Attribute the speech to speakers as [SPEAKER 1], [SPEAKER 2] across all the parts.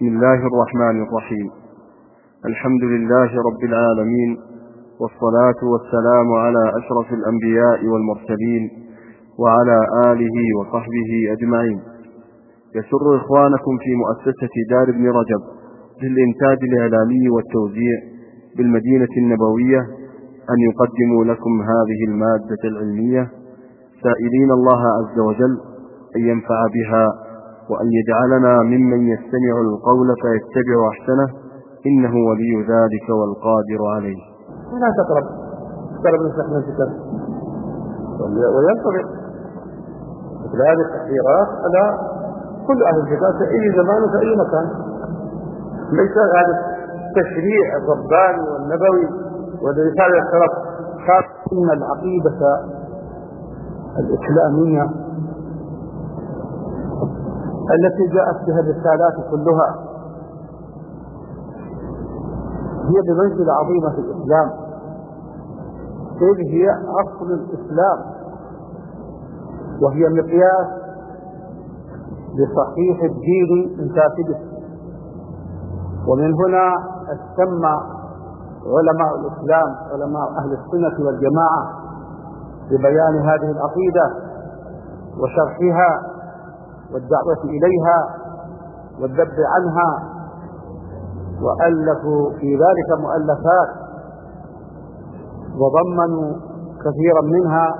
[SPEAKER 1] بسم الله الرحمن الرحيم. الحمد لله رب العالمين والصلاة والسلام على أشرف الأنبياء والمرسلين وعلى آله وصحبه أجمعين. يسر إخوانكم في مؤسسة دار ابن رجب للإنتاج الإعلامي والتوزيع بالمدينة النبوية أن يقدموا لكم هذه المادة العلمية. سائلين الله عز وجل أن ينفع بها وأن يجعلنا ممن يستمع القول فيتبع أحسنه إنه ولي ذلك والقادر عليه.
[SPEAKER 2] لا تقرب. تقرب نفتح من الكتاب وينطبق. مثل هذه التحذيرات على كل أهل الكتاب في أي زمان وفي أي مكان. ليس هذا التشريع الرباني والنبوي ولرسالة السلف قال إن العقيدة الإسلامية التي جاءت بها الرسالات كلها. هي بمنزلة عظيمة في الإسلام. إذ هي أصل الإسلام. وهي مقياس لصحيح الدين من فاسده ومن هنا استمى علماء الإسلام علماء أهل السنة والجماعة ببيان هذه العقيدة وشرحها والدعوة إليها والذب عنها وألفوا في ذلك مؤلفات وضمنوا كثيرا منها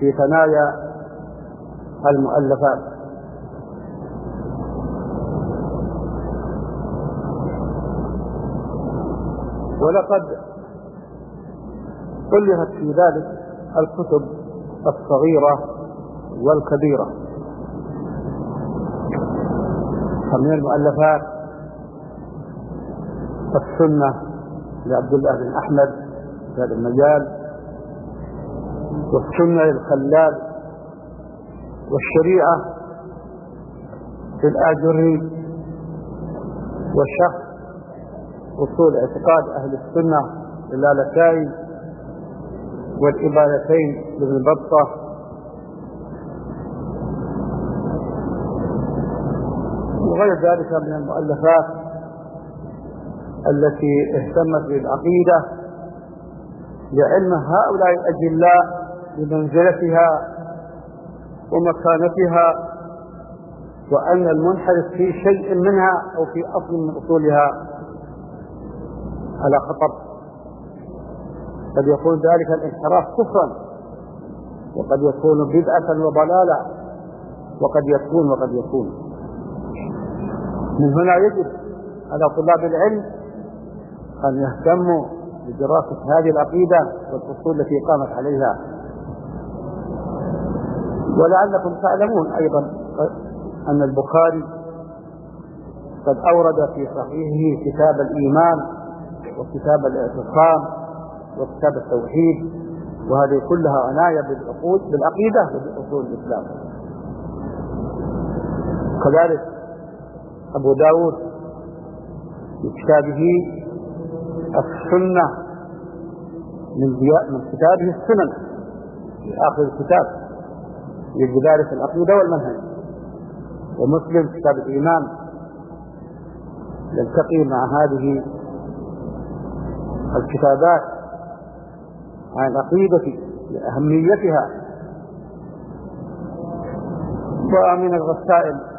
[SPEAKER 2] في ثنايا المؤلفات. ولقد ألفت في ذلك الكتب الصغيرة والكبيرة. فمن المؤلفات السنة لعبد الله بن أحمد في هذا المجال والسنة للخلال والشريعة للآجري والشخص أصول اعتقاد أهل السنة للالكائي والإبانتين لابن بطة وغير ذلك من المؤلفات التي اهتمت بالعقيدة لعلم هؤلاء الأجلاء بمنزلتها ومكانتها وأن المنحرف في شيء منها أو في أصل من أصولها على خطر. قد يكون ذلك الانحراف كفرا وقد يكون بدعة وضلالا وقد يكون وقد يكون. من هنا يجب على طلاب العلم أن يهتموا بدراسة هذه العقيدة والأصول التي قامت عليها. ولعلكم تعلمون أيضا أن البخاري قد أورد في صحيحه كتاب الإيمان وكتاب الاعتصام وكتاب التوحيد وهذه كلها عناية بالعقود بالعقيدة وبأصول الإسلام. كذلك أبو داود في كتابه السنة من من كتابه السنن في آخر الكتاب ذلك العقيدة والمنهج. ومسلم كتاب الإيمان يلتقي مع هذه الكتابات عن العقيدة لأهميتها. ومن الرسائل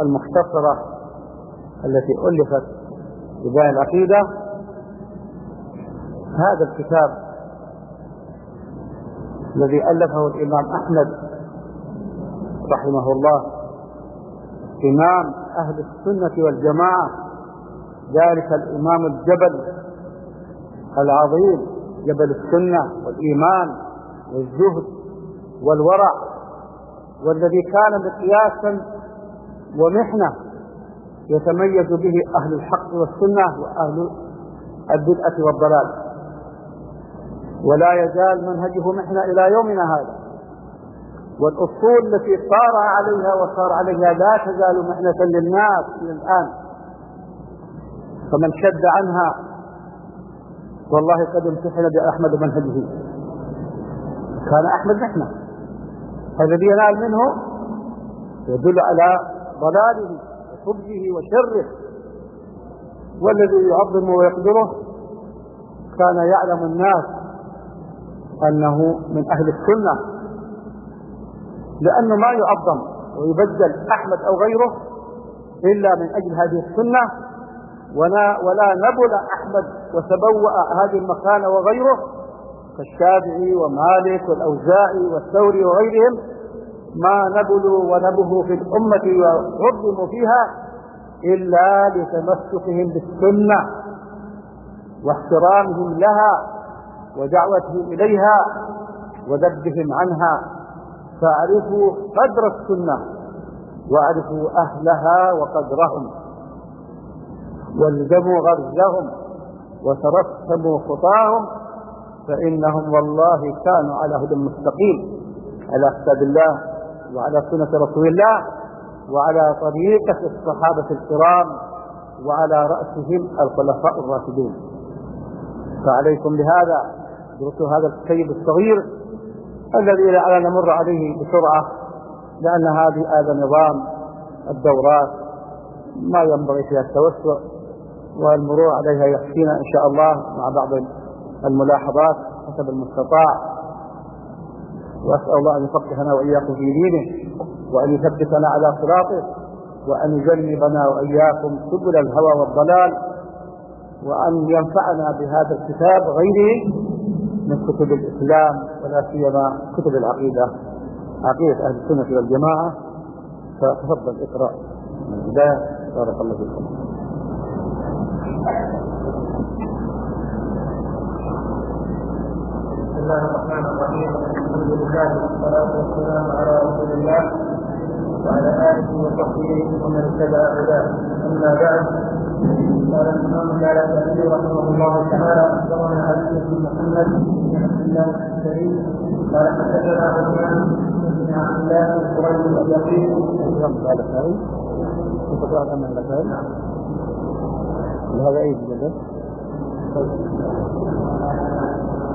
[SPEAKER 2] المختصرة التي ألفت ببيان العقيدة هذا الكتاب الذي ألفه الإمام أحمد رحمه الله إمام أهل السنة والجماعة ذلك الإمام الجبل العظيم جبل السنة والإيمان والزهد والورع والذي كان مقياسا ومحنة يتميز به أهل الحق والسنة وأهل البدعة والضلال. ولا يزال منهجه محنة إلى يومنا هذا. والأصول التي صار عليها وصار عليها لا تزال محنة للناس إلى الآن فمن شد عنها والله قد امتحن بأحمد منهجه. كان أحمد محنة. الذي ينال منه يدل على ضلاله حبه وشره. والذي يعظم ويقدره كان يعلم الناس أنه من أهل السنة. لأنه ما يعظم ويبدل أحمد أو غيره إلا من أجل هذه السنة. ولا, ولا نبل أحمد وتبوأ هذه المكانة وغيره كالشافعي ومالك والأوزاعي والثوري وغيرهم. ما نبلوا ونبهوا في الأمة وعظموا فيها إلا لتمسكهم بالسنة واحترامهم لها ودعوتهم إليها وذبهم عنها. فاعرفوا قدر السنة واعرفوا أهلها وقدرهم والزموا غرزهم وترسموا خطاهم فإنهم والله كانوا على هدى مستقيم. على كتاب الله وعلى سنة رسول الله وعلى طريقة الصحابة الكرام وعلى رأسهم الخلفاء الراشدون فعليكم بهذا. ادرسوا هذا الكتيب الصغير الذي لا نمر عليه بسرعة لأن هذه هذا نظام الدورات ما ينبغي فيها التوسع والمرور عليها يكفينا إن شاء الله مع بعض الملاحظات حسب المستطاع. وأسأل الله أن يفقهنا وإياكم في دينه وأن يثبتنا على صراطه وأن يجنبنا وإياكم سبل الهوى والضلال وأن ينفعنا بهذا الكتاب غيره من كتب الإسلام ولا سيما كتب العقيدة. عقيدة أهل السنة والجماعة. فتفضل اقرأ. البداية بارك الله فيكم.
[SPEAKER 3] الله الرحمن الرحيم. الحمد لله والصلاة والسلام على رسول الله وعلى آله وصحبه ومن اتبع هداه. أما بعد قال الإمام الشافعي رحمه الله تعالى أخبرنا علي بن محمد بن عبد الله الشريف قال حدثنا عثمان بن عبد الله بن قريب اليقين
[SPEAKER 2] هذا أي جدد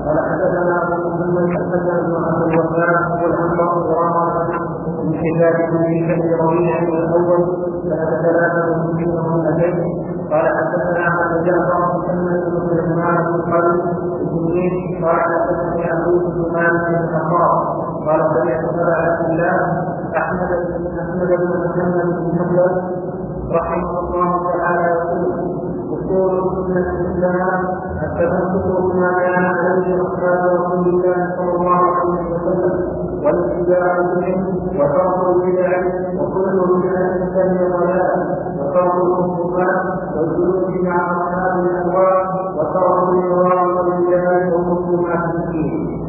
[SPEAKER 3] قال حدثنا أبو محمد حدثنا بن عبد الوهاب والانباء قراءه من في شهر ربيع الأول سنه ثلاثة وستين ومئتين قال حدثنا أبو جعفر محمد بن سليمان بن قلب بن قال حدثني أبو بن الخطاب قال سمعت أبا عبد الله أحمد بن أحمد بن محمد بن حنبل رحمه الله تعالى يقول اصول سنه الاسلام التمسك بما كان عليه اصحاب رسول الله صلى الله عليه وسلم والاتباع بهم وترك البدع وكل بدعه سمي ضلالا وترك المنكرات والجلوس مع اصحاب الاهواء وترك النظام والرجال وحكم الدين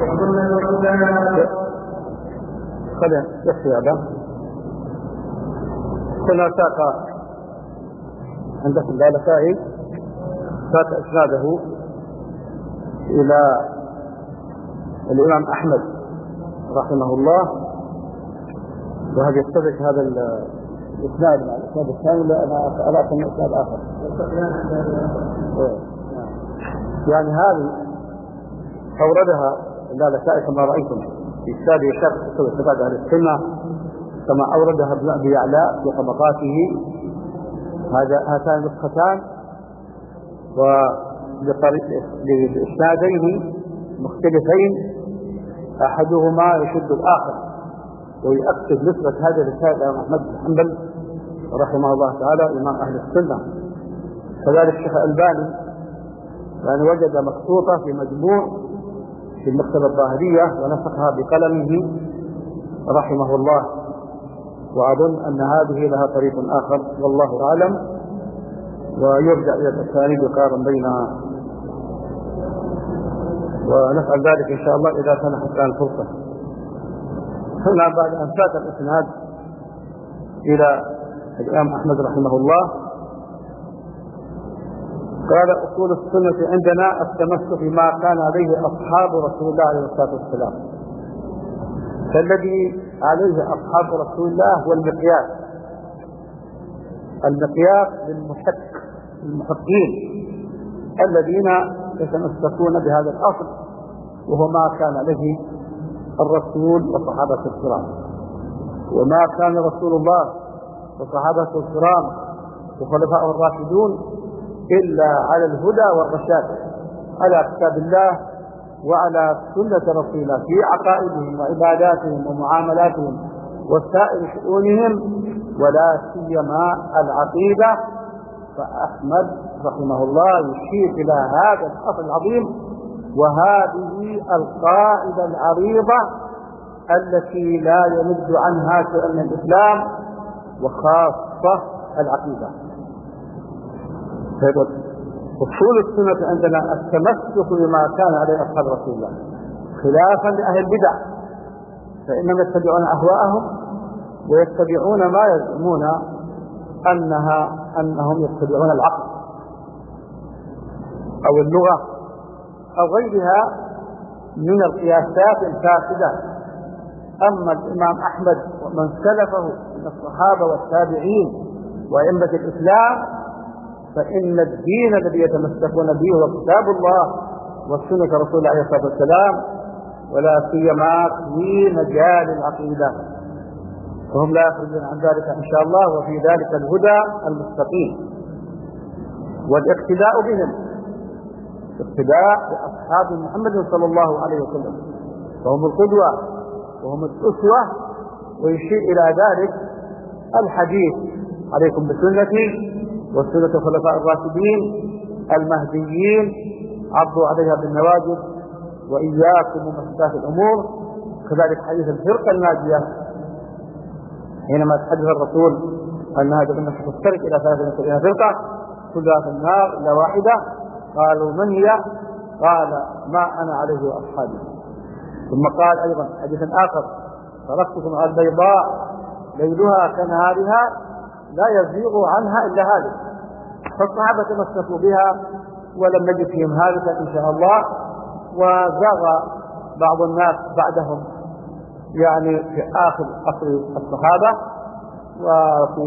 [SPEAKER 3] وسنه الاسلام
[SPEAKER 2] خلينا يكفي هذا هنا ساق عندكم اللالكائي ساق إسناده إلى الإمام أحمد رحمه الله. وهذا يتفق هذا الإسناد مع الإسناد الثاني؟ لا أنا اراك من إسناد آخر. يعني هذه أوردها اللالكائي كما رأيتم. في كتاب شرح اصول اعتقاد أهل السنة. كما اوردها ابن ابي يعلى في طبقاته. هذا هاتان النسختان. وبإسنادين مختلفين. أحدهما يشد الآخر ويؤكد نسبة هذا الرسالة إلى أحمد بن حنبل رحمه الله تعالى إمام أهل السنة. كذلك الشيخ الألباني يعني وجد مخطوطة في مجموع في المكتبة الظاهرية ونسخها بقلمه رحمه الله. وأظن أن هذه لها طريق آخر والله أعلم. ويرجع إلى الأسانيد يقارن بينها ونفعل ذلك إن شاء الله إذا سنحت لنا الفرصة هنا بعد أن فات الإسناد إلى الإمام أحمد رحمه الله قال أصول السنة عندنا التمسك بما كان عليه أصحاب رسول الله عليه الصلاة والسلام. فالذي عليه أصحاب رسول الله هو المقياس المقياس للمحق المحقين الذين يتمسكون بهذا الأصل وهو ما كان عليه الرسول وصحابة الكرام. وما كان رسول الله وصحابته الكرام وخلفاء الراشدون إلا على الهدى والرشاد على كتاب الله وعلى سنة رسول الله في عقائدهم وعباداتهم ومعاملاتهم وسائر شؤونهم ولا سيما العقيدة. فأحمد رحمه الله يشير إلى هذا الأصل العظيم وهذه القاعدة العريضة التي لا يمد عنها من الإسلام وخاصة العقيدة. أصول السنة عندنا التمسك بما كان عليه أصحاب رسول الله خلافا لأهل البدع فإنهم يتبعون أهواءهم ويتبعون ما يزعمون أنها أنهم يتبعون العقل أو اللغة أو غيرها من القياسات الفاسدة. أما الإمام أحمد ومن سلفه من الصحابة والتابعين وأئمة الإسلام فإن الدين الذي يتمسكون به هو كتاب الله وسنة رسول الله عليه الصلاة والسلام ولا سيما في مجال العقيدة. وهم لا يخرجون عن ذلك إن شاء الله وفي ذلك الهدى المستقيم. والاقتداء بهم. اقتداء بأصحاب محمد صلى الله عليه وسلم. فهم القدوة وهم الأسوة ويشير إلى ذلك الحديث. عليكم بسنتي. وسنة الخلفاء الراشدين المهديين عضوا عليها بالنواجذ وإياكم ومحدثات الأمور. كذلك حديث الفرقة الناجية. حينما تحدث الرسول أن هذا الأمة ستفترق إلى 73 فرقة كلها في النار إلا واحدة. قالوا من هي؟ قال ما أنا عليه وأصحابي. ثم قال أيضا حديث آخر تركتكم على البيضاء ليلها كنهارها لا يزيغ عنها إلا هذا فالصحابة تمسكوا بها ولم نجد فيهم هذا إن شاء الله وزاغ بعض الناس بعدهم يعني في آخر عصر الصحابة وفي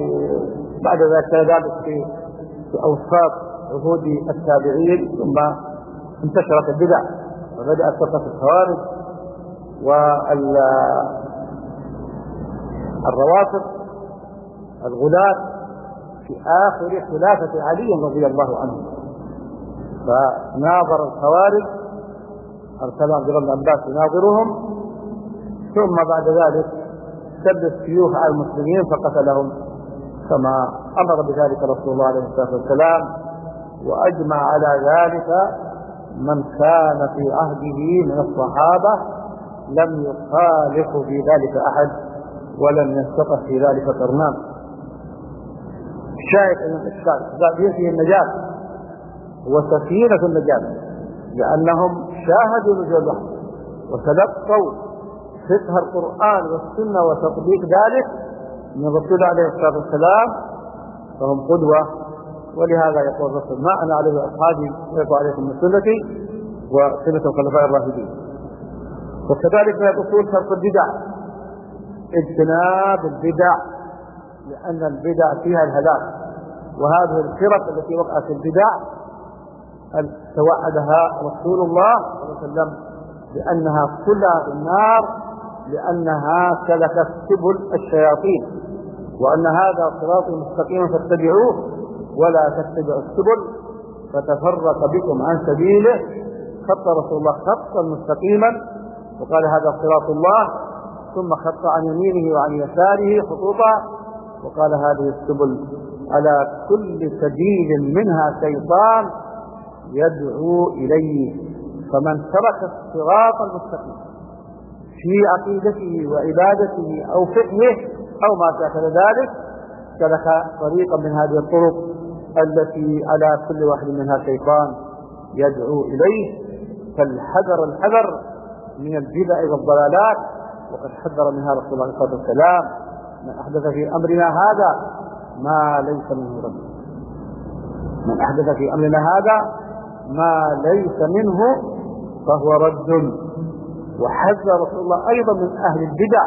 [SPEAKER 2] بعد ذلك ذلك في أوساط عهود التابعين ثم انتشرت البدع وبدأت فرقة الخوارج والروافض الغلاة في آخر خلافة علي رضي الله عنه. فناظر الخوارج أرسل عبد الله بن عباس يناظرهم ثم بعد ذلك سد السيوف على المسلمين فقتلهم كما أمر بذلك رسول الله عليه الصلاة والسلام وأجمع على ذلك من كان في عهده من الصحابة لم يخالف في ذلك أحد ولم ينتقص في ذلك قرنان الشاهد إن الاسلام فيه النجاة. هو سفينه النجاة. لأنهم شاهدوا نزول الوحي وتلقوا فقه القرآن والسنة وتطبيق ذلك من الرسول عليه الصلاة والسلام. فهم قدوة. ولهذا يقول الرسول ما أنا عليه أصحابي ويقول عليكم من سنتي وسنة الخلفاء الراشدين. وكذلك من الأصول شرط البدع. اجتناب البدع. لأن البدع فيها الهلاك. وهذه الفرق التي وقعت في البدع توعدها رسول الله صلى الله عليه وسلم بأنها كلها في النار لأنها سلكت سبل الشياطين. وأن هذا صراط مستقيم فاتبعوه ولا تتبعوا السبل فتفرق بكم عن سبيله. خط رسول الله خطا مستقيما وقال هذا صراط الله ثم خط عن يمينه وعن يساره خطوطا. وقال هذه السبل على كل سبيل منها شيطان يدعو إليه فمن ترك الصراط المستقيم في عقيدته وعبادته أو فقهه أو ما شاكل ذلك سلك طريقا من هذه الطرق التي على كل واحد منها شيطان يدعو إليه فالحذر الحذر من البدع والضلالات وقد حذر منها رسول الله صلى الله عليه وسلم من أحدث في أمرنا هذا ما ليس منه رد من أحدث في أمرنا هذا ما ليس منه فهو رد. وحذر رسول الله أيضا من أهل البدع.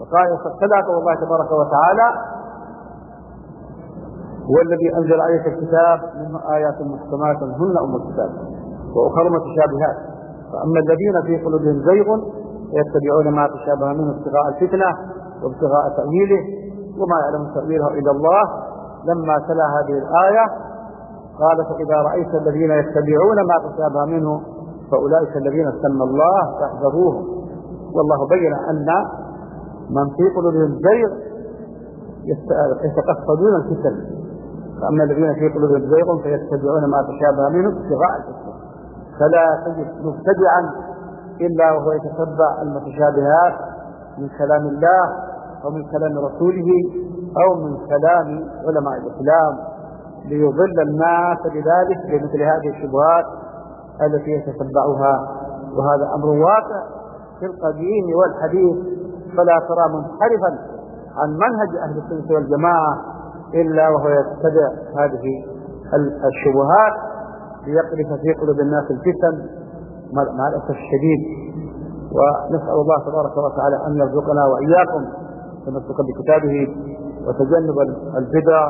[SPEAKER 2] فقال صدق الله تبارك وتعالى هو الذي أنزل عليك الكتاب منه آيات محكمات هن أم الكتاب وأخر متشابهات فأما الذين في قلوبهم زيغ يتبعون ما تشابه منه ابتغاء الفتنة. وابتغاء تأويله وما يعلم تأويله إلا الله. لما تلا هذه الآية قال فإذا رأيت الذين يتبعون ما تشابه منه فأولئك الذين سمى الله فاحذروهم. والله بين أن من في قلوبهم زيغ يتقصدون الفتن. فأما الذين في قلوبهم زيغ فيتبعون ما تشابه منه ابتغاء الفتن. فلا تجد مبتدعا إلا وهو يتتبع المتشابهات من كلام الله أو من كلام رسوله أو من كلام علماء الإسلام ليضل الناس بذلك بمثل هذه الشبهات التي يتتبعها. وهذا أمر واقع في القديم والحديث فلا ترى منحرفا عن منهج أهل السنة والجماعة إلا وهو يتبع هذه الشبهات ليقذف في قلوب الناس الفتن مع الأسف الشديد. ونسأل الله تبارك وتعالى أن يرزقنا وإياكم تمسك بكتابه وتجنب البدع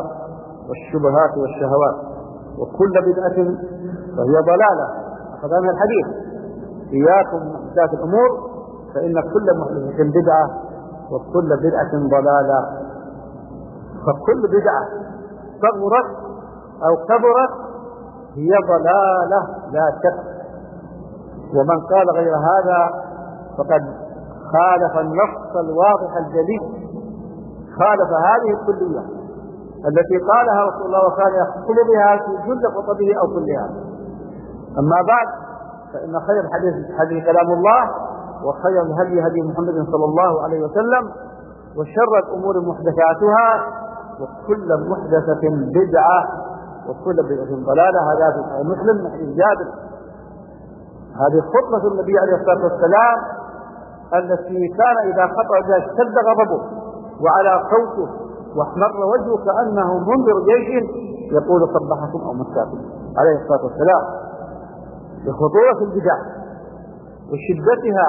[SPEAKER 2] والشبهات والشهوات. وكل بدعة فهي ضلالة. أخذ من الحديث. إياكم محدثات الأمور فإن كل محدثة بدعة وكل بدعة ضلالة. فكل بدعة صغرت أو كبرت هي ضلالة لا شك. ومن قال غير هذا فقد خالف النص الواضح الجلي خالف هذه الكلية التي قالها رسول الله وكان يحصل بها في جل خطبه أو كلها. أما بعد فإن خير الحديث حديث كلام الله وخير الهدي هدي محمد صلى الله عليه وسلم وشر الأمور محدثاتها وكل محدثة بدعة وكل بدعة ضلالة. هذا في مسلم من جابر. هذه خطبة النبي عليه الصلاة والسلام التي كان إذا بها اشتد غضبه وعلى صوته واحمر وجهه كأنه منذر جيش يقول صبحكم أو مساكم. عليه الصلاة والسلام. بخطورة البدع وشدتها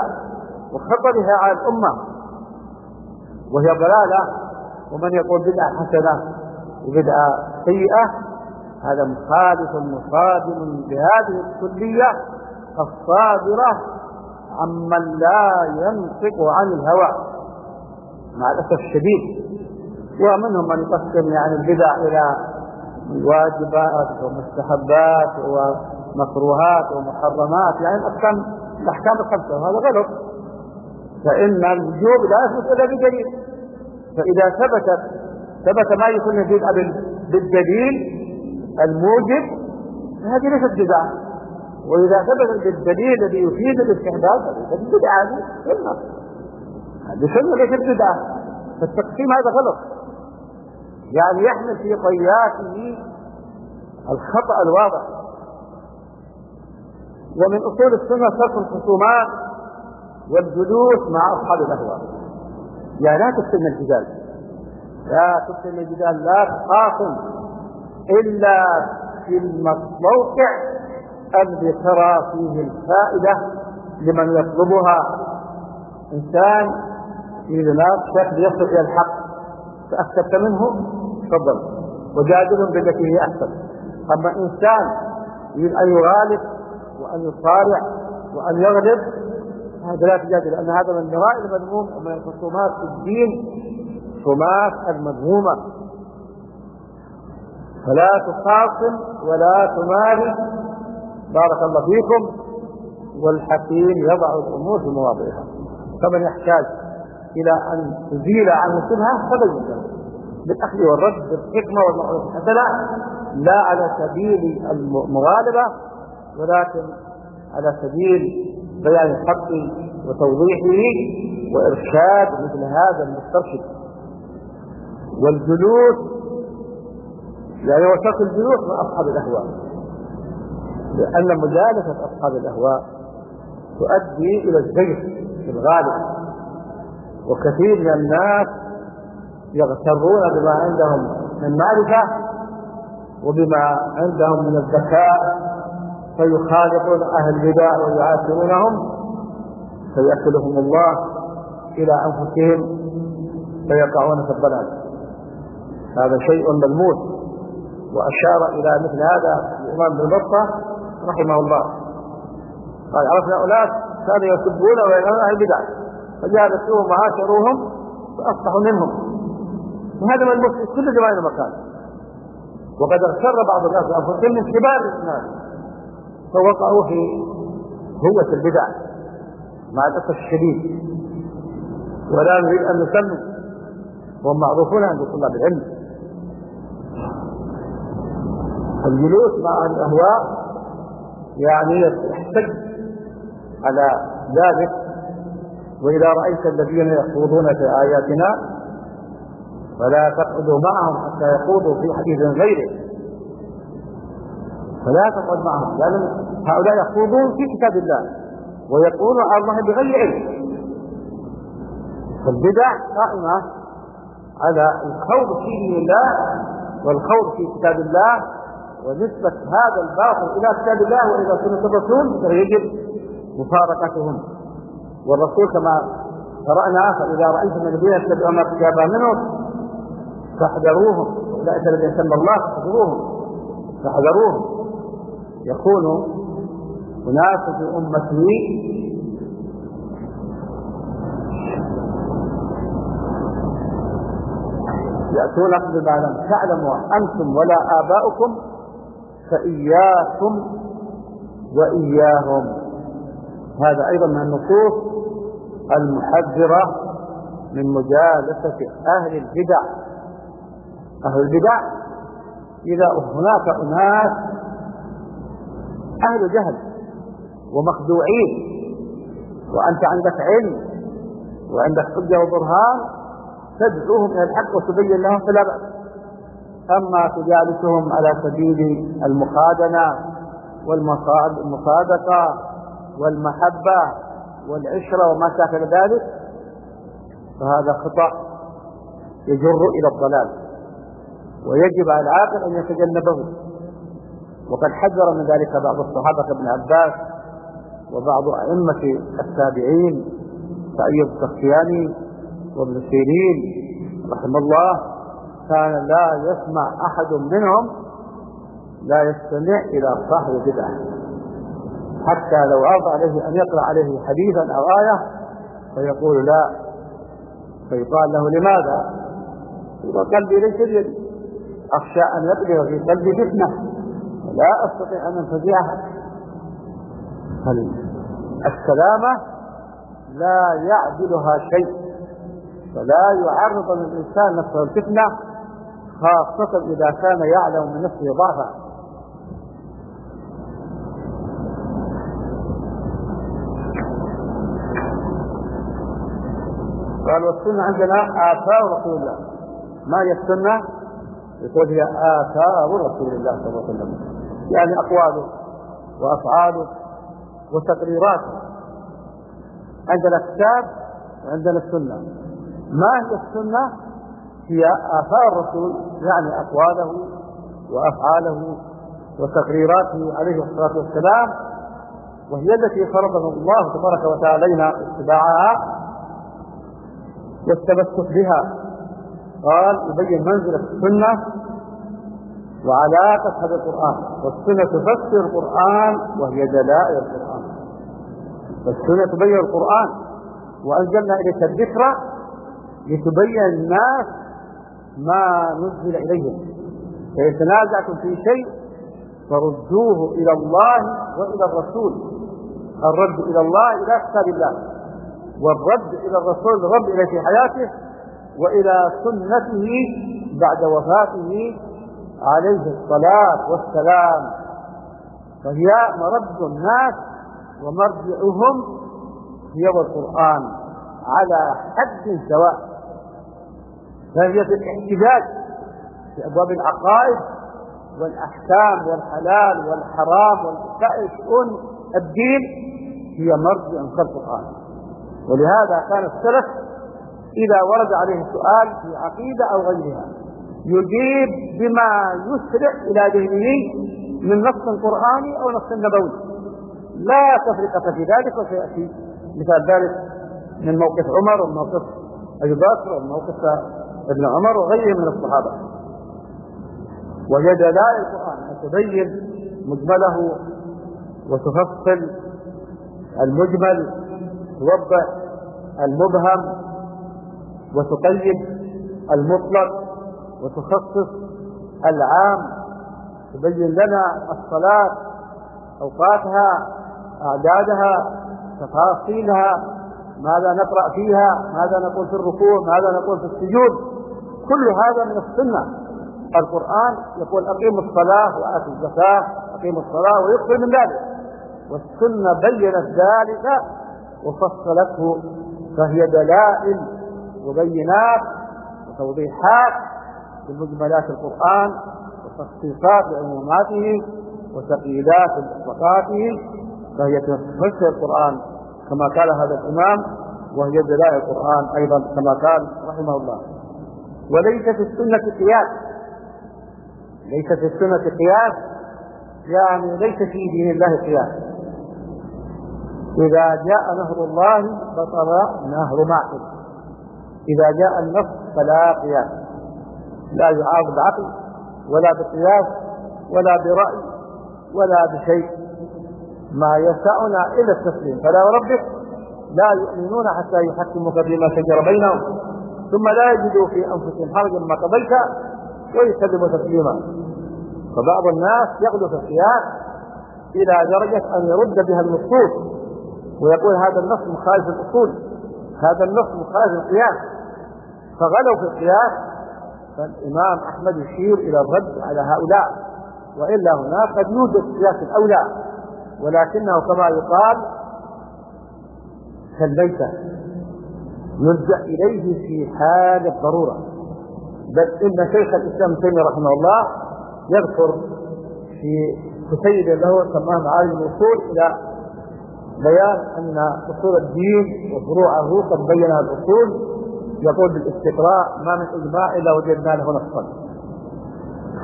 [SPEAKER 2] وخطرها على الأمة. وهي ضلالة ومن يقول بدعة حسنة وبدعة سيئة هذا مخالف مصادم بهذه الكلية الصادرة عمن لا ينطق عن الهوى. مع الأسف الشديد. ومنهم من يقسم يعني البدع إلى واجبات ومستحبات ومكروهات ومحرمات يعني الأحكام الأحكام الخمسة وهذا غلط. فإن الوجوب لا يثبت إلا بدليل فإذا ثبتت ثبت ما يكون البدعة بالدليل الموجب هذه ليست بدعة. وإذا ثبت بالدليل الذي يفيد الاستحباب فليست بدعة هذه سنة. هذه سنة ليست بدعة. فالتقسيم هذا غلط. يعني يحمل في طياته الخطأ الواضح. ومن أصول السنة ترك الخصومات والجلوس مع أصحاب الأهواء. يعني لا تكتم الجدال. لا تكتم الجدال لا تخاصم إلا في الموقع الذي ترى فيه الفائدة لمن يطلبها. إنسان يريد شخص يصل إلى الحق. فأكثرت منه؟ تفضل. وجادلهم بالتي هي أحسن. أما إنسان يريد أن يغالب وأن يصارع وأن يغلب هذا لا تجادل لأن هذا من مراء المذموم ومن الخصومات في الدين خصومات المذمومة. فلا تخاصم ولا تمارس بارك الله فيكم والحكيم يضع الأمور في مواضعها. فمن يحتاج إلى أن تزيل عنه شبهه فبين له بالأخذ والرد بالحكمة والمعروف الحسنه لا على سبيل المغالبة ولكن على سبيل بيان الحق وتوضيحه وإرشاد مثل هذا المسترشد. والجلوس يعني وشرط الجلوس مع أصحاب الأهواء. لأن مجالسة أصحاب الأهواء تؤدي إلى الزيغ في الغالب. وكثير من الناس يغترون بما عندهم من معرفة وبما عندهم من الذكاء فيخالطون أهل البدع ويعاشرونهم فيأكلهم الله إلى أنفسهم فيقعون في الضلال. هذا شيء ملموس. وأشار إلى مثل هذا الإمام بن بطة رحمه الله قال عرفنا أناس كانوا يسبون وينهون عن البدع. فجاء نفسهم وعاشروهم فأصبحوا منهم. وهذا من المسلم كل زمان ومكان وقد اغتر بعض الناس بأنفسهم من كبار الناس فوقعوا في هوة البدع مع الأسف الشديد. ولا نريد أن نسمي. وهم معروفون عند طلاب العلم. الجلوس مع الأهواء يعني يحتج على ذلك. وإذا رأيت الذين يخوضون في آياتنا فلا تقعدوا معهم حتى يخوضوا في حديث غيره. فلا تقعد معهم لأن هؤلاء يخوضون في كتاب الله ويقولون على الله بغير علم. فالبدع قائمة على الخوض في دين الله والخوض في كتاب الله ونسبة هذا الباطل إلى كتاب الله وإلى سنة الرسول فيجب مفارقتهم. والرسول كما قرأنا فإذا رأيتم الذين يتبعون ما تشابه منه فاحذروهم. أولئك الذين سمى الله فاحذروهم. فاحذروهم. يكون أناس في أمته يأتونكم بما لم تعلموا أنتم ولا آباؤكم فإياكم وإياهم. هذا أيضا من النصوص المحذرة من مجالسة أهل البدع. أهل البدع إذا هناك أناس أهل جهل ومخدوعين وأنت عندك علم وعندك حجة وبرهان تدعوهم إلى الحق وتبين لهم فلا بأس. أما تجالسهم على سبيل المخادنة والمصادقة والمحبة والعشرة وما شاكل ذلك فهذا خطأ يجر إلى الضلال. ويجب على العاقل أن يتجنبه. وقد حذر من ذلك بعض الصحابة كابن عباس وبعض أئمة التابعين سعيد السختياني وابن سيرين رحمه الله كان لا يسمع أحد منهم لا يستمع إلى صاحب بدعة حتى لو عرض عليه أن يقرأ عليه حديثا أو آية فيقول لا. فيقال له لماذا؟ يقول قلبي ليس بيدي. أخشى أن يبلغ في قلبي فتنة. لا أستطيع أن أنفزعها السلامة لا يعدلها شيء فلا يعرض الإنسان نفسه الفتنة خاصة إذا كان يعلم من نفسه ضعفا. قال والسنة عندنا آثار رسول الله. ما هي السنة؟ يقول هي آثار رسول الله صلى الله عليه وسلم. يعني أقواله وأفعاله وتقريراته. عندنا الكتاب وعندنا السنة. ما هي السنة؟ هي آثار الرسول يعني أقواله وأفعاله وتقريراته عليه الصلاة والسلام وهي التي فرضها الله تبارك وتعالى علينا اتباعها والتمسك بها. قال يبين منزلة السنة وعلاقة هذا القرآن والسنة تفسر القرآن وهي دلائل القرآن. والسنة تبين القرآن وأنزلنا إليك الذكر لتبين الناس ما نزل إليهم. فإن تنازعتم في شيء فردوه إلى الله وإلى الرسول. الرد إلى الله إلى كتاب الله. والرد إلى الرسول الرد إلى في حياته وإلى سنته بعد وفاته عليه الصلاة والسلام. فهي مرد الناس ومرجعهم هي القرآن على حد سواء فهي في الاحتجاج في أبواب العقائد والأحكام والحلال والحرام والسائر شؤون الدين هي مرجع في القرآن. ولهذا كان السلف إذا ورد عليه سؤال في عقيدة أو غيرها يجيب بما يسرع إلى ذهنه من نص قرآني أو نص نبوي. لا تفرقة في ذلك وسيأتي مثال ذلك من موقف عمر وموقف أبي بكر وموقف ابن عمر وغيره من الصحابة. وهي دلائل القرآن أن تبين مجمله وتفصل المجمل توضح المبهم وتقيد المطلق وتخصص العام تبين لنا الصلاة أوقاتها أعدادها تفاصيلها ماذا نقرأ فيها ماذا نقول في الركوع ماذا نقول في السجود. كل هذا من السنة. القرآن يقول أقيموا الصلاة وآتوا الزكاة أقيموا الصلاة ويكثر من ذلك. والسنة بينت ذلك وفصلته فهي دلائل وبينات وتوضيحات لمجملات القرآن وتخصيصات لعموماته وتقييدات لإطلاقاته فهي تفسر القرآن كما قال هذا الإمام وهي دلائل القرآن أيضا كما قال رحمه الله. وليس في السنة قياس. ليس في السنة قياس يعني ليس في دين الله قياس. إذا جاء نهر الله بطل نهر معقل إذا جاء النص فلا قياس. لا يعارض بعقل ولا بقياس ولا برأي ولا بشيء. ما يسعنا إلا التسليم. فلا وربك لا يؤمنون حتى يحكموك فيما شجر بينهم. ثم لا يجدوا في أنفسهم حرجا ما قضيت ويسلموا تسليما. فبعض الناس يغلو في القياس إلى درجة أن يرد بها النصوص ويقول هذا النص مخالف الاصول هذا النص مخالف القياس فغلوا في القياس فالإمام أحمد يشير إلى الرد على هؤلاء وإلا هناك قد يوجد قياس الأولى ولكنه كما يقال كالبيت يلجأ إليه في حال الضرورة. بل إن شيخ الإسلام تيمية رحمه الله يذكر في كتيب له سماه معالم الوصول إلى بيان أن أصول الدين وفروعه قد بينها الأصول. يقول بالاستقراء ما من إجماع إلا وجدنا له نصا.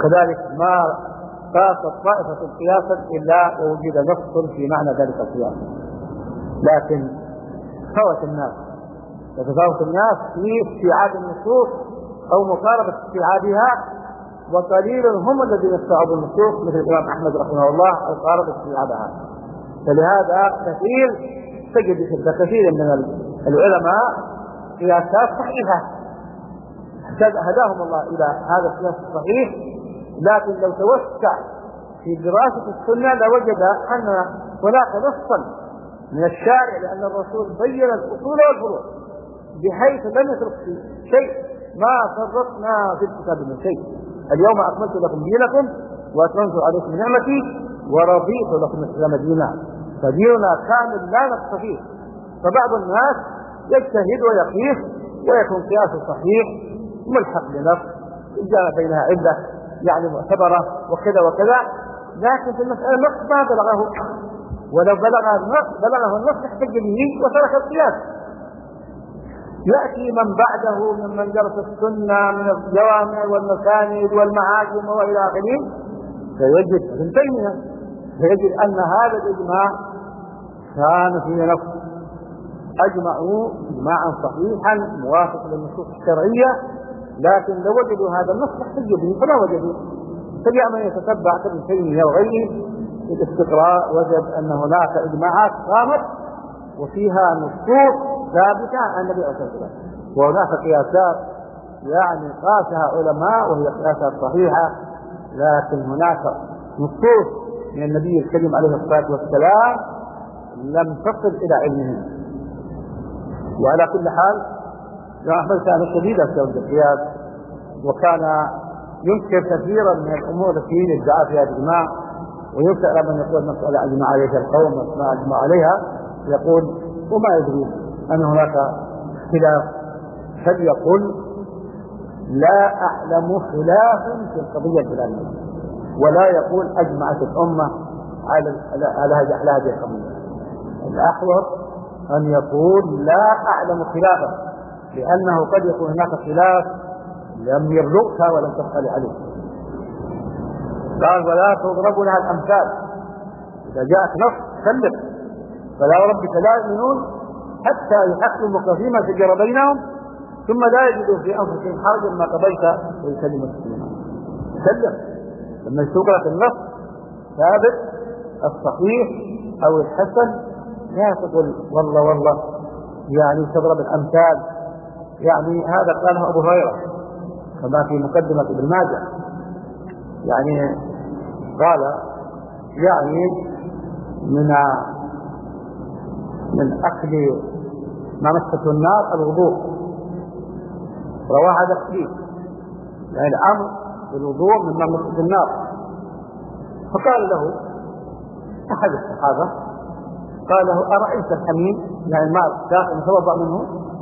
[SPEAKER 2] كذلك ما قاست طائفة قياسا إلا ووجد نص في معنى ذلك القياس. لكن فوت الناس. يتفاوت الناس في استيعاب النصوص أو مقاربة استيعابها وقليل هم الذين استوعبوا النصوص مثل الإمام أحمد رحمه الله أو قارب استيعابها فلهذا كثير تجد كثير من العلماء قياسات صحيحة. هداهم الله إلى هذا القياس الصحيح لكن لو توسع في دراسة السنة لوجد أن هناك نصا من الشارع لأن الرسول بين الأصول والفروع. بحيث لم يترك شيء ما فرطنا في الكتاب من شيء. اليوم أكملت لكم دينكم وأتممت عليكم نعمتي ورضيت لكم الإسلام دينا فديننا كامل لا نقص فيه فبعض الناس يجتهد ويقيس ويكون قياسه صحيح ملحق بنفس جاء بينها عدة يعني معتبرة وكذا وكذا. لكن في المسألة النص ما بلغه. ولو بلغ النص بلغه النص احتج به وترك القياس. يأتي من بعده ممن درس السنة من الجوامع والمساند والمعاجم وإلى آخره. فيجد ابن تيمية فيجد أن هذا الإجماع كان في نفس أجمعوا إجماعا صحيحا موافقا للنصوص الشرعية لكن لو وجدوا هذا النص احتجوا به فلا وجدوا. فجاء من يتتبع ابن تيمية وغيره الاستقراء وجد أن هناك إجماعات قامت وفيها نصوص ثابتة عن النبي عليه وسلم وهناك قياسات يعني قاسها علماء وهي قياسات صحيحة لكن هناك نصوص من النبي الكريم عليه الصلاة والسلام لم تصل إلى علمهم وعلى كل حال الإمام أحمد كان شديدا في القياس وكان ينكر كثيرا من الأمور التي يدعى فيها الإجماع على من يقول مسألة أجمع عليها القوم وما أجمع عليها. يقول وما يدري أن هناك خلاف فليقل لا أعلم خلافا في القضية الفلانية. ولا يقول أجمعت الأمة على على هذه القضية. الأحوط أن يقول لا أعلم خلافا لأنه قد يكون هناك خلاف لم يرزقها ولم تسأل عليه قال ولا تضرب لها الأمثال. إذا جاءت نص سلم. فلا وربك لا يؤمنون حتى يحكمك فيما شجر بينهم ثم لا يجدوا في أنفسهم حرجا ما قضيت ويسلموا تسليما سلم. لما يسوق لك النص ثابت الصحيح أو الحسن لا تقول والله والله يعني تضرب الأمثال. يعني هذا قاله أبو هريرة كما في مقدمة ابن ماجه. يعني قال يعني من من أكل ما مسته النار الوضوء. رواه هذا الحديث. يعني الأمر بالوضوء مما مسته النار. فقال له أحد الصحابة قال له أرأيت الحميم؟ يعني الماء داخل يتوضأ منه؟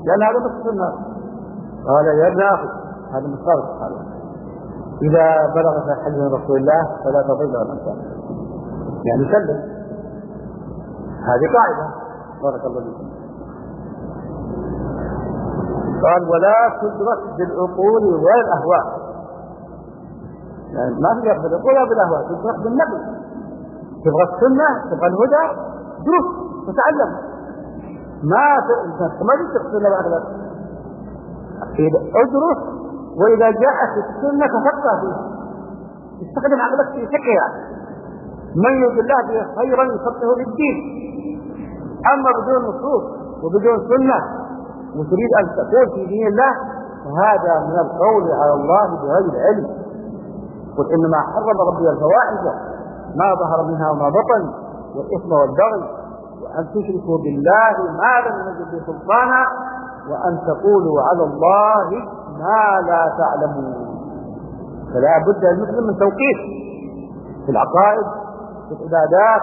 [SPEAKER 2] لأن هذا مسته النار. قال يا ابن هذا من قال الصحابة. إذا بلغت من رسول الله فلا تضل الأمثال يعني سلم. هذه قاعدة. بارك الله فيكم. قال ولا تدرك بالعقول ولا الأهواء. يعني ما في بالعقول ولا بالأهواء تدرك بالنبي تبغى السنة تبغى الهدى دروس تتعلم. ما ما تقصد الا بعد ادرس وإذا جاءت السنة تفقه فيها. استخدم عقلك في فقهها. من يريد الله به خيرا يفقهه في الدين. أما بدون نصوص وبدون سنة وتريد أن تكون في دين الله فهذا من القول على الله بغير علم قل إنما حرم ربي الفواحش ما ظهر منها وما بطن والإثم والبغي وأن تشركوا بالله ما لم ينزل به سلطانا وأن تقولوا على الله ما لا تعلمون. فلا بد للمسلم من توقيت في العقائد في العبادات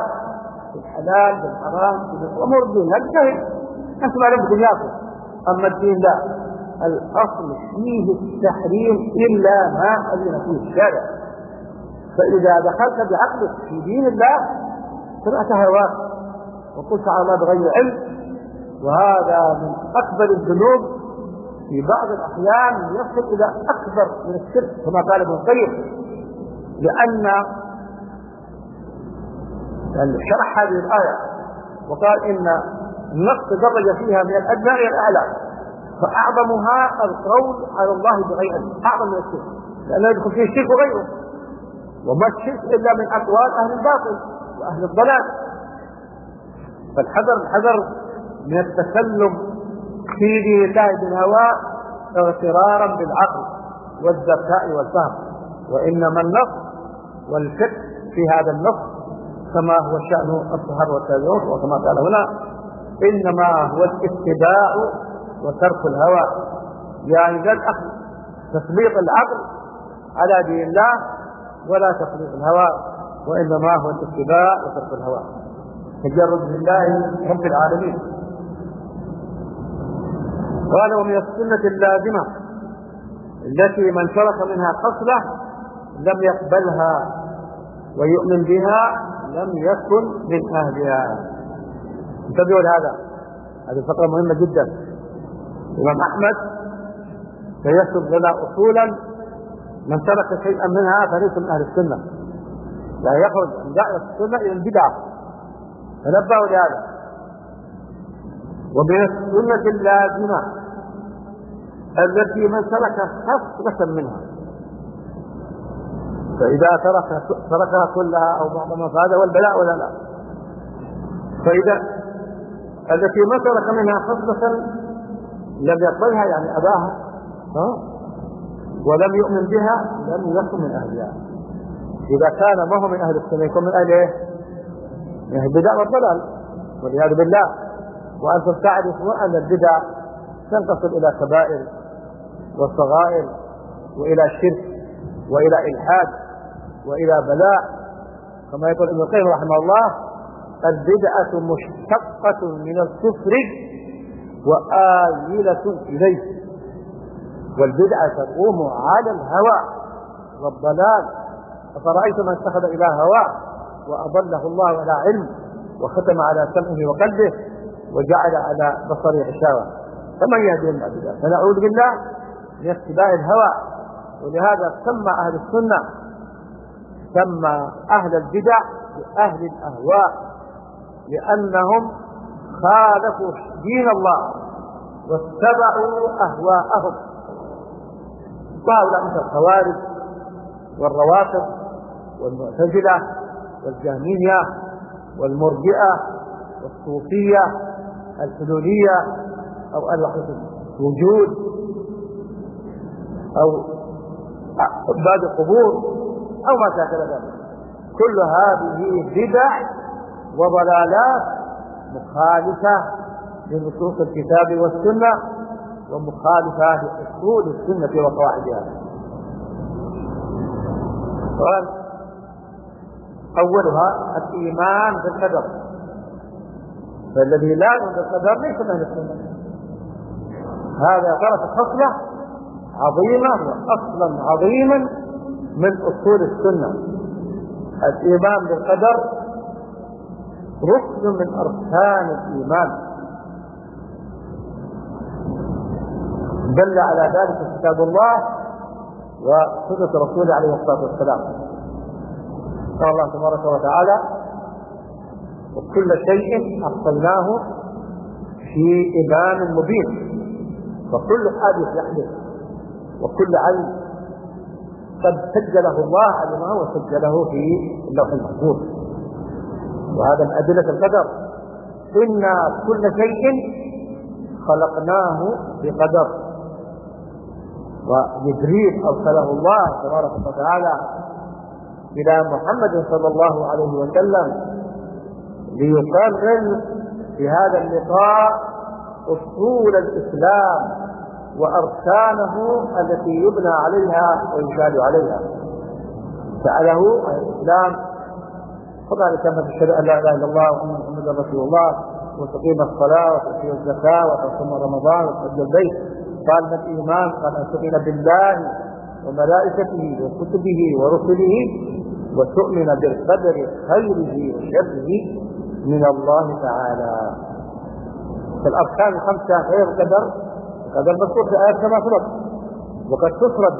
[SPEAKER 2] في الحلال في الحرام في الأمور الدين لا تجتهد أنتم على دنياكم أما الدين لا. الأصل فيه التحريم إلا ما أذن فيه الشارع فإذا دخلت بعقلك في دين الله سمعت هواك وقلت على الله بغير علم. وهذا من أكبر الذنوب. في بعض الأحيان يصل إلى أكبر من الشرك كما قال ابن القيم. لأن يعني شرح هذه الآية وقال إن النص درج فيها من الأدنى إلى الأعلى فأعظمها القول على الله بغير علم أعظم من الشرك لأنه يدخل فيه الشرك وغيره وما الشرك إلا من أقوال أهل الباطل وأهل الضلال. فالحذر الحذر من التسلم في دين الله بالهوى اغترارا بالعقل والذكاء والفهم وإنما النص والفقه في هذا النص كما هو شأن الصحابه والتابعون وكما قال هنا إنما هو الاتباع وترك الهوى. يعني ذا الاخذ تسليط العقل على دين الله ولا تسليط الهوى وإنما هو الاتباع وترك الهوى. تجرد لله رب العالمين. قال ومن السنة اللازمة التي من ترك منها خصلة لم يقبلها ويؤمن بها لم يكن من أهلها. انتبهوا لهذا. هذه فقرة مهمة جدا. الإمام أحمد سيكتب لنا أصولا من ترك شيئا منها فليس من أهل السنة. لا يخرج من دائرة السنة إلى البدعة تنبهوا لهذا. ومن السنة اللازمة التي من ترك خصلة منها. فإذا ترك تركها كلها أو بعضها فهذا هو البلاء ولا لا؟ فإذا التي ما ترك منها خصلة لم يقبلها يعني أباها ولم يؤمن بها لم يكن من أهلها. إذا كان ما هو من أهل السنة يكون من أهل إيه؟ من أهل البدع والضلال. والعياذ بالله. وأنتم تعرفون أن البدع تنقسم إلى كبائر والصغائر وإلى شرك. وإلى إلحاد وإلى بلاء. كما يقول ابن القيم رحمه الله البدعة مشتقة من الكفر وآيلة إليه. والبدعة تقوم على الهوى والضلال. أفرأيت من اتخذ إلى هواه وأضله الله على علم وختم على سمعه وقلبه وجعل على بصره غشاوة فمن يهدي الله فنعوذ بالله من اتباع الهوى. ولهذا سمى أهل السنة سمى أهل البدع بأهل الأهواء لأنهم خالفوا دين الله واتبعوا أهواءهم. وهؤلاء مثل الخوارج والروافض والمعتزلة والجهمية والمرجئة والصوفية الحلولية أو الوحدة الوجود أو عباد القبور أو ما شاكل ذلك. كل هذه بدع وضلالات مخالفة لنصوص الكتاب والسنة ومخالفة لأصول السنة وقواعدها. أولها الإيمان بالقدر. فالذي لا يؤمن بالقدر ليس من السنة. هذا درس خصلة عظيمة وأصلا عظيما من أصول السنة. الإيمان بالقدر ركن من أركان الإيمان. دل على ذلك كتاب الله وسنة رسوله عليه الصلاة والسلام. قال الله تبارك وتعالى وكل شيء أحصلناه في إمام مبين. فكل حادث يحدث وكل علم قد سجله الله علمه وسجله في اللوح المحفوظ. وهذا من أدلة القدر. إن كل شيء خلقناه بقدر. وجبريل أرسله الله تبارك وتعالى إلى محمد صلى الله عليه وسلم ليقرر في هذا اللقاء أصول الإسلام وأركانه التي يبنى عليها ويشاد عليها. سأله الإسلام فقال كما تشهد أن لا إله إلا الله وأن محمدا رسول الله وتقيم الصلاة وتؤتي الزكاة وتصوم رمضان وتحج البيت. قال ما الإيمان قال أن تؤمن بالله وملائكته وكتبه ورسله وتؤمن بالقدر خيره وشره من الله تعالى. فالأركان الخمسة غير القدر القدر مذكور في آيات كما سبق. وقد تفرد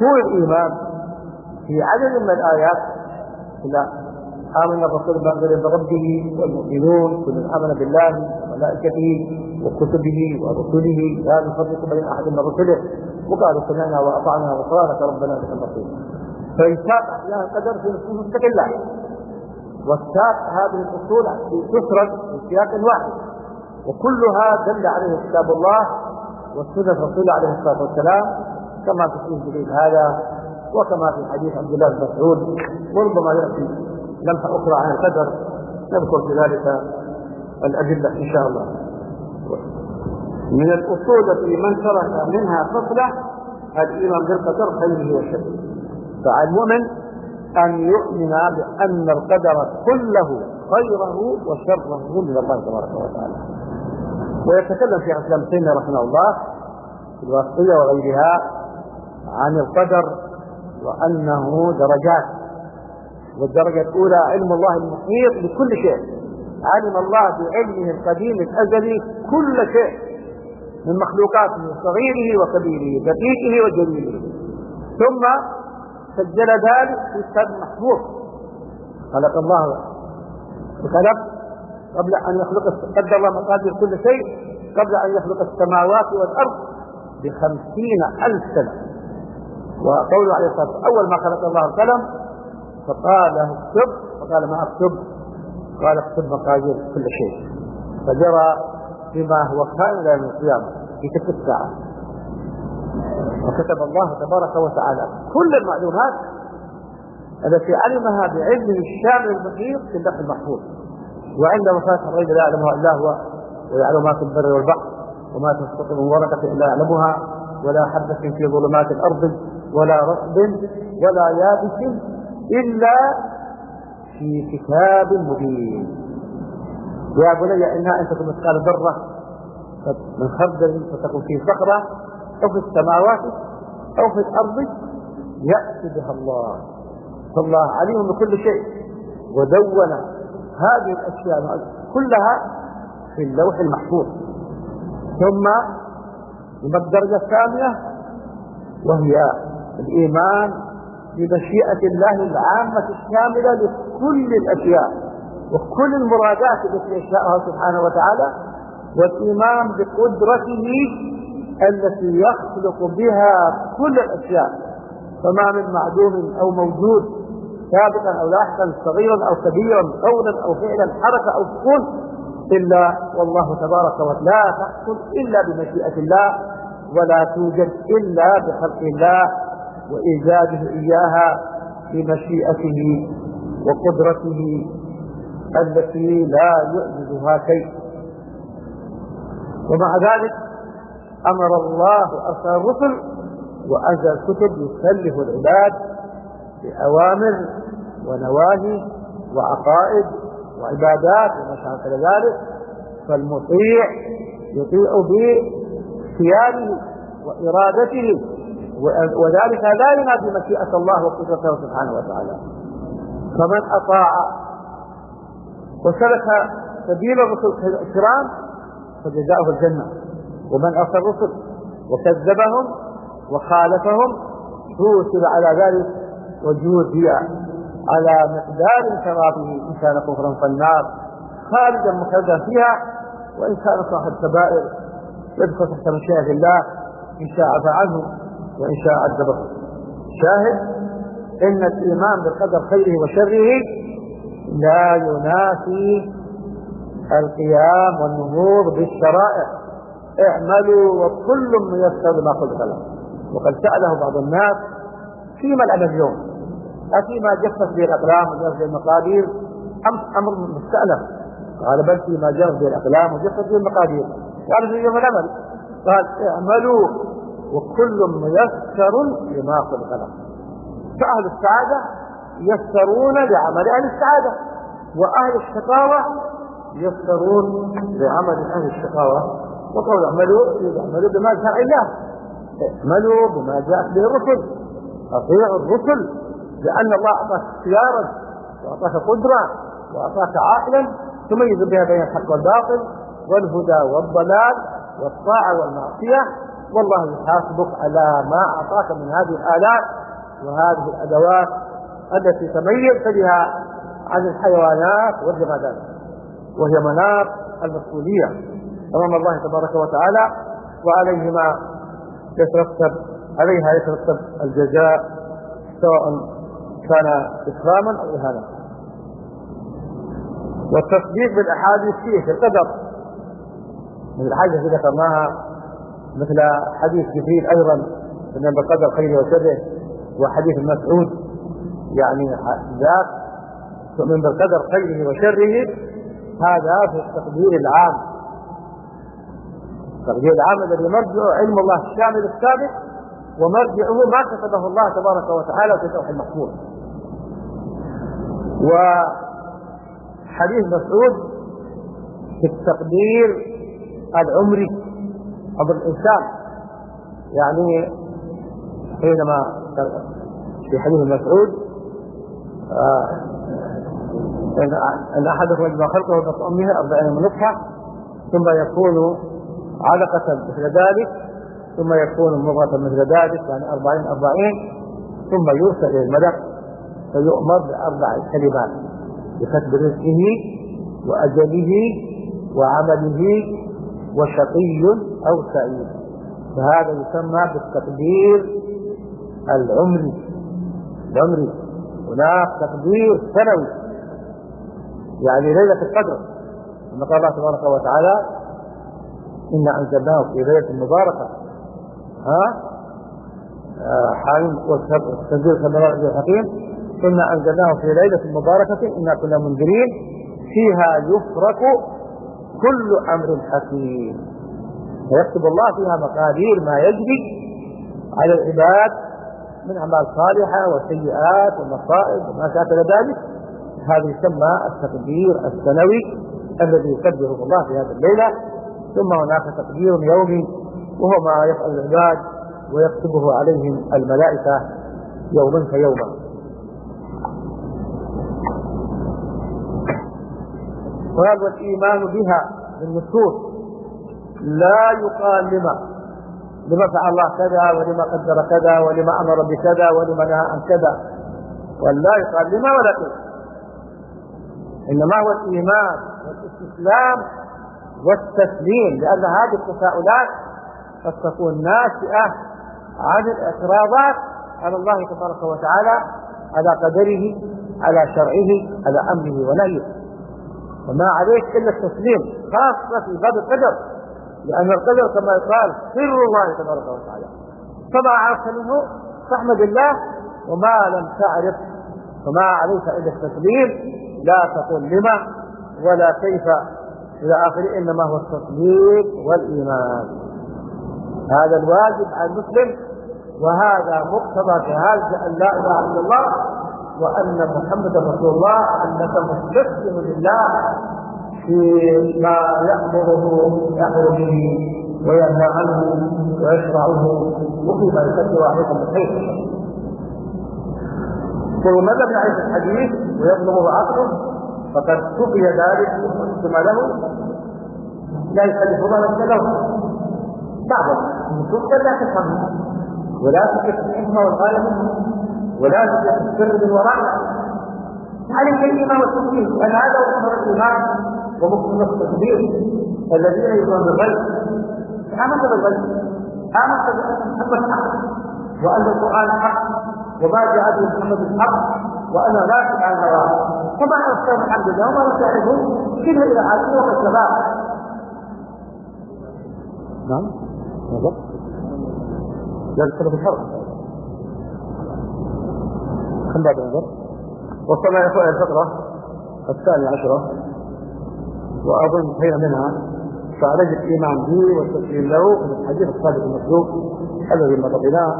[SPEAKER 2] طول الإيمان في عدد من الآيات إلى آمن الرسول بأنزل بربه والمؤمنون كل آمن بالله وملائكته وكتبه ورسله. لا نفرق بين أحد من رسله. وقالوا سمعنا وأطعنا وصلانك ربنا لك المصير. فإنشاء أحيان القدر في نصوص مستقلة. والساق هذه الأصول تفرد في سياق واحد. وكلها دل عليه كتاب الله والسنة الرسول عليه الصلاة والسلام كما في الدليل هذا وكما في حديث عبد الله بن مسعود وربما يأتي لمحة أخرى عن القدر نذكر في ذلك الأدلة إن شاء الله. من الأصول التي من ترك منها فصلة الإيمان بالقدر خيره وشره. فعلى المؤمن أن يؤمن بأن القدر كله خيره وشره من الله تبارك وتعالى. ويتكلم في أسلام تيمية رحمه الله في الواسطية وغيرها عن القدر وأنه درجات. والدرجة الأولى علم الله المحيط بكل شيء. علم الله بعلمه القديم الأزلي كل شيء. من مخلوقاته صغيره وكبيره دقيقه وجليله. ثم سجل ذلك في كتاب محفوظ. خلق الله. الخلق قبل أن يخلق قدر الله مقادير كل شيء قبل أن يخلق السماوات والأرض بخمسين ألف سنة. وقوله عليه الصلاة والسلام أول ما خلق الله القلم فقال له اكتب فقال ما اكتب؟ قال اكتب مقادير كل شيء. فجرى بما هو كائن إلى يوم القيامة في تلك الساعة. وكتب الله تبارك وتعالى كل المعلومات التي علمها بعلمه الشامل المحيط في اللوح المحفوظ. وعند وفاة الغيب لا يعلمها إلا هو ويعلم ما في البر والبحر وما تسقط من ورقة إلا يعلمها ولا حبة في ظلمات الأرض ولا رطب ولا يابس إلا في كتاب مبين. يا بني إنها أن تكون مثقال ذرة من خردل فتكون في صخرة أو في السماوات أو في الأرض يأتي بها الله. فالله عليم بكل شيء ودون هذه الأشياء كلها في اللوح المحفوظ. ثم الدرجة الثانية وهي الإيمان بمشيئة الله العامة الشاملة لكل الأشياء وكل المرادات التي يشاءها سبحانه وتعالى والإيمان بقدرته التي يخلق بها كل الأشياء فما من معدوم أو موجود سابقا أو لاحقا صغيرا أو كبيرا قولا أو فعلا حركة أو سكون إلا والله تبارك وتعالى لا تحصل إلا بمشيئة الله ولا توجد إلا بخلق الله وإيجاده إياها بمشيئته وقدرته التي لا يعجزها شيء. ومع ذلك أمر الله أرسل الرسل وأنزل الكتب يكلف العباد بأوامر ونواهي وعقائد وعبادات وما شابه ذلك فالمطيع يطيع باختياره وإرادته وذلك لا ينافي مشيئة الله وقدرته سبحانه وتعالى. فمن أطاع وسلك سبيل الرسل الكرام فجزاؤه الجنة. ومن أصى الرسل وكذبهم وخالفهم حوسب على ذلك وجوزي على مقدار ثوابه إن كان كفرا فالنار. خالدا مخلدا فيها وإن كان صاحب كبائر يدخل تحت مشيئة الله إن شاء عفى عنه وإن شاء عذبه شاهد إن الإيمان بقدر خيره وشره لا ينافي القيام والنهوض بالشرائع. اعملوا وكل ميسر لما خلق له. وقد سأله بعض الناس فيما الأمر اليوم. أفيما جفت به الأقلام وجفت به المقادير أم أمر مستأنف. قال بل فيما جفت به الأقلام وجفت به المقادير. قال في يوم الأمل. قال اعملوا وكل ميسر لما خلق له فأهل السعادة يسرون لعمل أهل السعادة وأهل الشقاوة يسرون لعمل أهل الشقاوة. وقول اعملوا اعملوا بما شاء الله. اعملوا بما جاءت به الرسل. أطيعوا الرسل. لأن الله أعطاك اختيارا وأعطاك قدرة وأعطاك عقلا تميز بها بين الحق والباطل والهدى والضلال والطاعة والمعصية. والله يحاسبك على ما أعطاك من هذه الآلات وهذه الأدوات التي تميزت بها عن الحيوانات والجمادات وهي مناط المسؤولية أمام الله تبارك وتعالى وعليهما يترتب عليها يترتب الجزاء سواء كان إكراما أو إهانة والتصديق بالأحاديث فيه في القدر. من الحاجة التي ذكرناها مثل حديث جبريل أيضا من بقدر خيره وشره وحديث المسعود يعني ذات تؤمن بالقدر خيره وشره هذا في التقدير العام. التقدير العام الذي مرجعه علم الله الشامل السابق ومرجعه ما كتبه الله تبارك وتعالى في اللوح المحفوظ. وحديث مسعود في التقدير العمري عبر الإنسان. يعني حينما في حديث مسعود آه إن احدكم يجمع خلقه بطن أمه أربعين من نطفة ثم يكون علقة مثل ذلك ثم يكون مضغة مثل ذلك يعني أربعين أربعين ثم يرسل إلى الملك فيؤمر بأربع كلمات بكتب رزقه وأجله وعمله وشقي أو سعيد. فهذا يسمى بالتقدير العمري. العمري. هناك تقدير سنوي. يعني ليلة القدر. كما قال الله تبارك وتعالى إنا أنزلناه في ليلة مباركة. ها؟ آه، حال والتنزيل كما الحكيم. إنا أنزلناه في ليلة مباركة إنا كنا منذرين. فيها يفرق كل أمر حكيم. فيكتب الله فيها مقادير ما يجري على العباد من أعمال صالحة وسيئات ومصائب وما شابه ذلك. هذا يسمى التقدير السنوي الذي يقدره الله في هذه الليلة. ثم هناك تقدير يومي وهو ما يفعل العباد ويكتبه عليهم الملائكة يوما فيوما. قال والإيمان بها بالنصوص لا يقال لما. لما فعل الله كذا ولما قدر كذا ولما أمر بكذا ولما نهى عن كذا. ولا يقال لما ولا كذا إنما هو الإيمان والاستسلام والتسليم لأن هذه التساؤلات قد تكون ناشئة عن الاعتراضات على الله تبارك وتعالى على قدره على شرعه على أمره ونهيه. وما عليك إلا التسليم خاصة في باب القدر. لأن القدر كما يقال سر الله تبارك وتعالى. فما عرفت منه؟ فاحمد الله وما لم تعرف فما عليك إلا التسليم. لا تقل لما ولا كيف. إلى آخره إنما هو التصديق والإيمان. هذا الواجب على المسلم وهذا مقتضى شهادة أن لا إله إلا الله. وأن محمدا رسول الله أنك مستسلم لله فيما يأمره يأمر به وينهى عنه ويشرعه وفيما يكثر عليكم بالخير وماذا من عيش الحديث؟ ويبلغه عقله فقد كفي ذلك وحكم له. لا يكلف الله نفسا له بعض النصوص لا تفهمها ولا تكف الحكمه والغايه منه ولا تكف السر بالوراء عليك الإيمان والتسليم لأن هذا هو أمر الإيمان ومقتضى التكبير الذين يؤمنون بالغيب امنت بالغيب امنت بان محمد حق وأن القرآن حق وما جاء به محمد الحق وأنا لا عن هواه فما نستوى الحمد لله وما نستعرفه كله إلى عدو وقد نعم بالضبط لا بسبب الحرب كم بعد النظر وصلنا يا اخوان الفقرة الثانية عشرة. وأظن خير منها فعليه الايمان به والتسليم له من الحديث الصادق المصدوق الذي مرضناه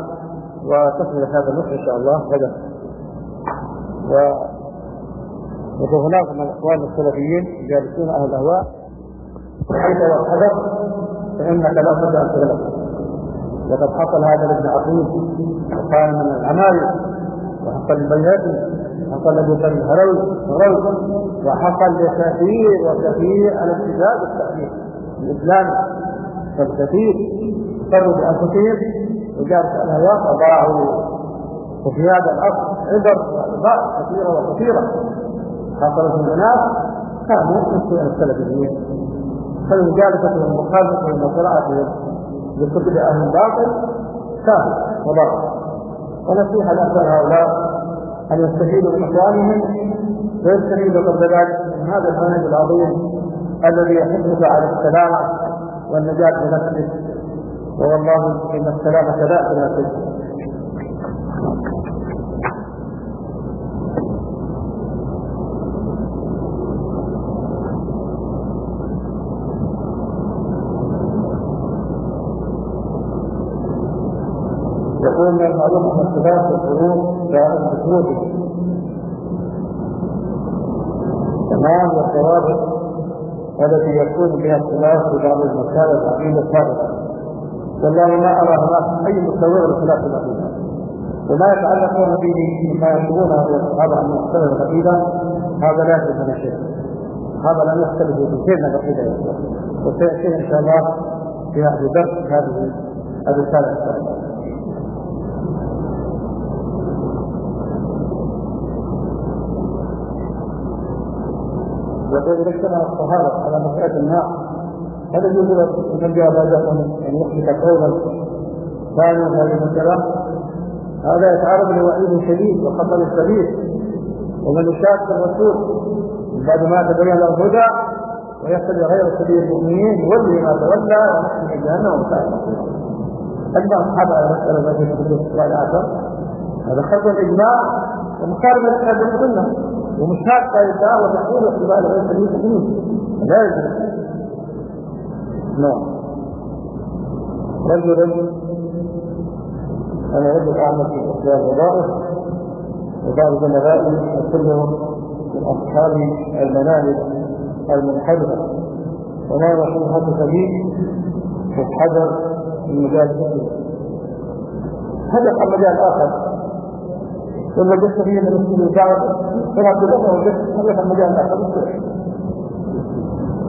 [SPEAKER 2] وتكمل هذا النص إن شاء الله. غدا و وهناك من الأخوان السلفيين جالسون أهل الأهواء. حيث لو حدث فإنك لا بد ان تغلب وقد حصل هذا لابن عقيل وكان من العمايل وحصل للبيهقي حصل لابو بكر الهروي وحصل لكثير وكثير الابتداء بالتأليف الاسلامي فالكثير فروا بأنفسهم وجاءت الهواء وضاعوا وفي هذا الأصل عبر واخطاء كثيرة وكثيرة. حصلت من الناس كانوا من السلفيين فالمجالسه والمخالفه وقراءتهم لكتب أهل الباطل كان وضر ونصيحة لامثال هؤلاء أن يستفيدوا من اخوانهم ويستفيدوا قبل ذلك من هذا المنهج العظيم الذي يحثك على السلامة والنجاة بنفسك ووالله إن السلامة لا تناسب يقول من المعلوم ان اختلاف جائز بشروطه تمام والثوابت التي يكون بها اختلاف في بعض المسائل العقيدة الثابته والله ما أرى هناك أي مستوى لخلاف العقيدة. وما يتعلقون به مما يطلبونه من الصحابه ان يختلف العقيدة. هذا لا يجوز شيء هذا لم يختلف في شيء من العقيدة. وسيأتي إن شاء الله في هذا الدرس هذه الرسالة الثانية وإذا اجتمع الصحابة على مسألة الماء هل يجوز لمن جاء بعدهم أن يحدث قولا ثانيا هذه المسألة. هذا يتعرض لوعيد شديد وخطر شديد ومن يشاق الرسول بعد ما تبين له الهدى ويتبع غير سبيل المؤمنين يولي ما تولى ونحن جهنم. وساءت مصيره. أجمع الصحابة على مسألة التي تحدث الصلاة هذا خلق الإجماع ومخالفة كتاب السنة ومش هكذا يدعى وتحويل اتباع غير سبيل المؤمنين لا يجوز نعم. رجل أنا رجل أعمل في اصلاح الوظائف وبعض زملائي وكلهم من اصحاب المناهج المنحدرة. وما نصيحتك لي في الحذر في مجال الدين هذا المجال آخر. ثم وجدت فيه من الرسول الدعوة كما كلنا وجدت هذا المجال الآخر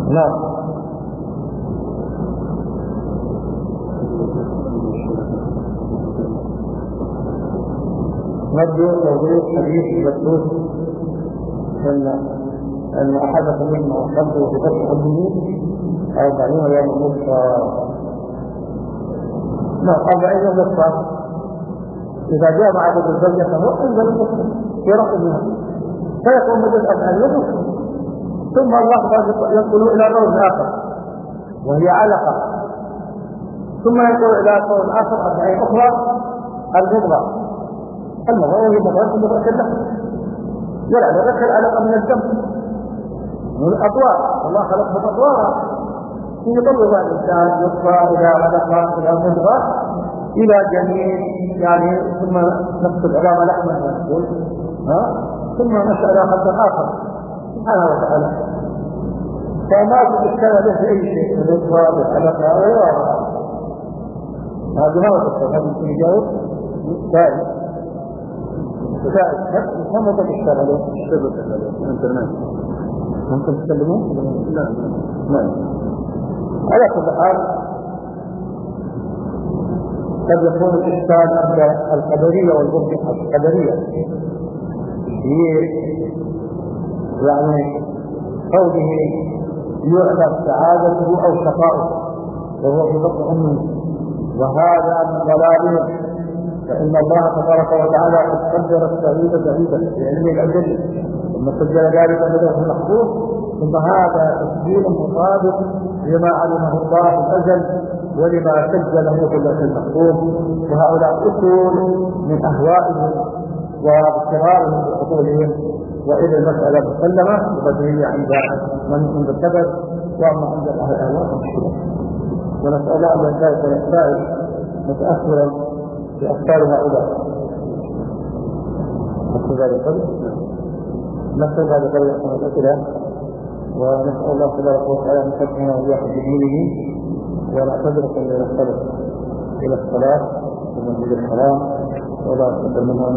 [SPEAKER 2] نعم. نرجو توضيح حديث المسعود إن أن أحدكم منا قلبه في فتح الدين أربعين يوم نصف نعم أربعين يوم نصف إذا جاء بعد الزوجة فهو أنزل في رأس منها فيكون بدل أن يدرك ثم الله ينقل إلى روض آخر. وهي علقة. ثم ينظر إلى قول آخر أربعين أخرى المضغة المضغة وهي مضغة مضغة اللحم ولا ذكر علاقة من الدم. من الأطوار. الله خلقهم أطوارا يطلب الإنسان يطفى إلى علقة إلى مضغة إلى جميل يعني ثم نفس العظام لحما نقول ها؟ ثم إلى خلق آخر. سبحانه وتعالى. فما في إشكال له أي شيء من الإطفاء بالحلقة ولا هذا ما هو هذا يمكن يجاوب ثالث ثالث هم تشتغل عليه اشتغل عليه. الإنترنت. ممكن تكلمون؟ لا. لا على كل حال قد يكون الإشكال عند القدرية والمرجحة القدرية. هي يعني قوله يعلم سعادته أو شقاؤه وهو في بطن أمه وهذا من ضلالهم فإن الله تبارك وتعالى قد قدر السعيد سعيدا بعلم الأجل ثم سجل ذلك في المحفوظ ثم هذا تسجيل مطابق لما علمه الله في الأجل. ولما سجله اللوح المحفوظ وهؤلاء أصول من أهوائهم واضطرارهم بحصولهم وإذا المسألة مسلمة وبدهية عند من عند الكبر وأما عند أهل الأهواء فمشكلة ونسأل أن ينتهي ونستعد متأثرا بأفكار هؤلاء. نكتب هذا القدر نكتب هذا القدر الأسئلة. ونسأل الله تبارك وتعالى أن يفتحنا وإياكم بدينه ونعتذركم إلى الصلاة. إلى الصلاة في المسجد الحرام ولا تقبل منها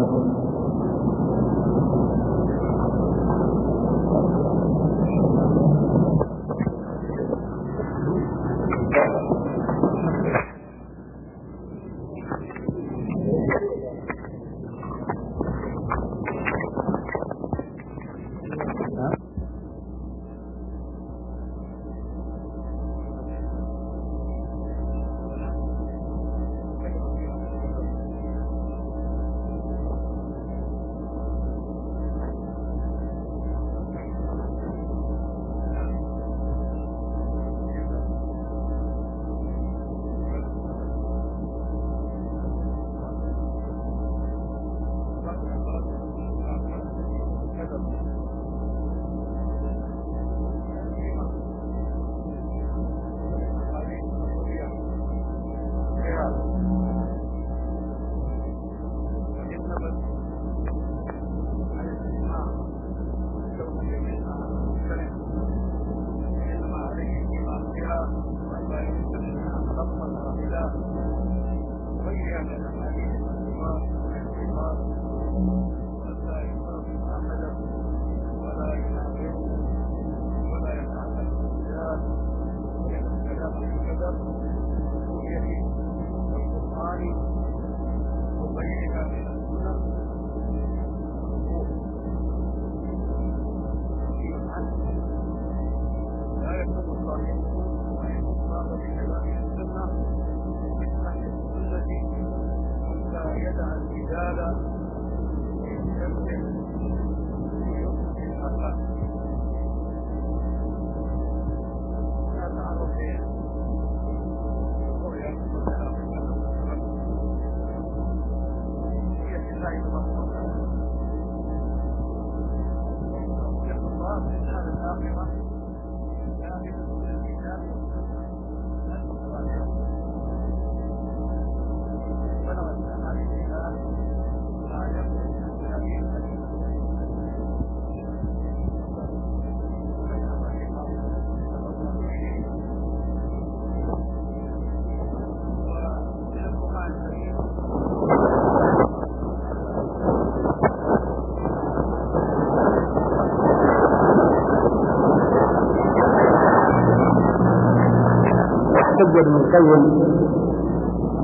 [SPEAKER 2] القيم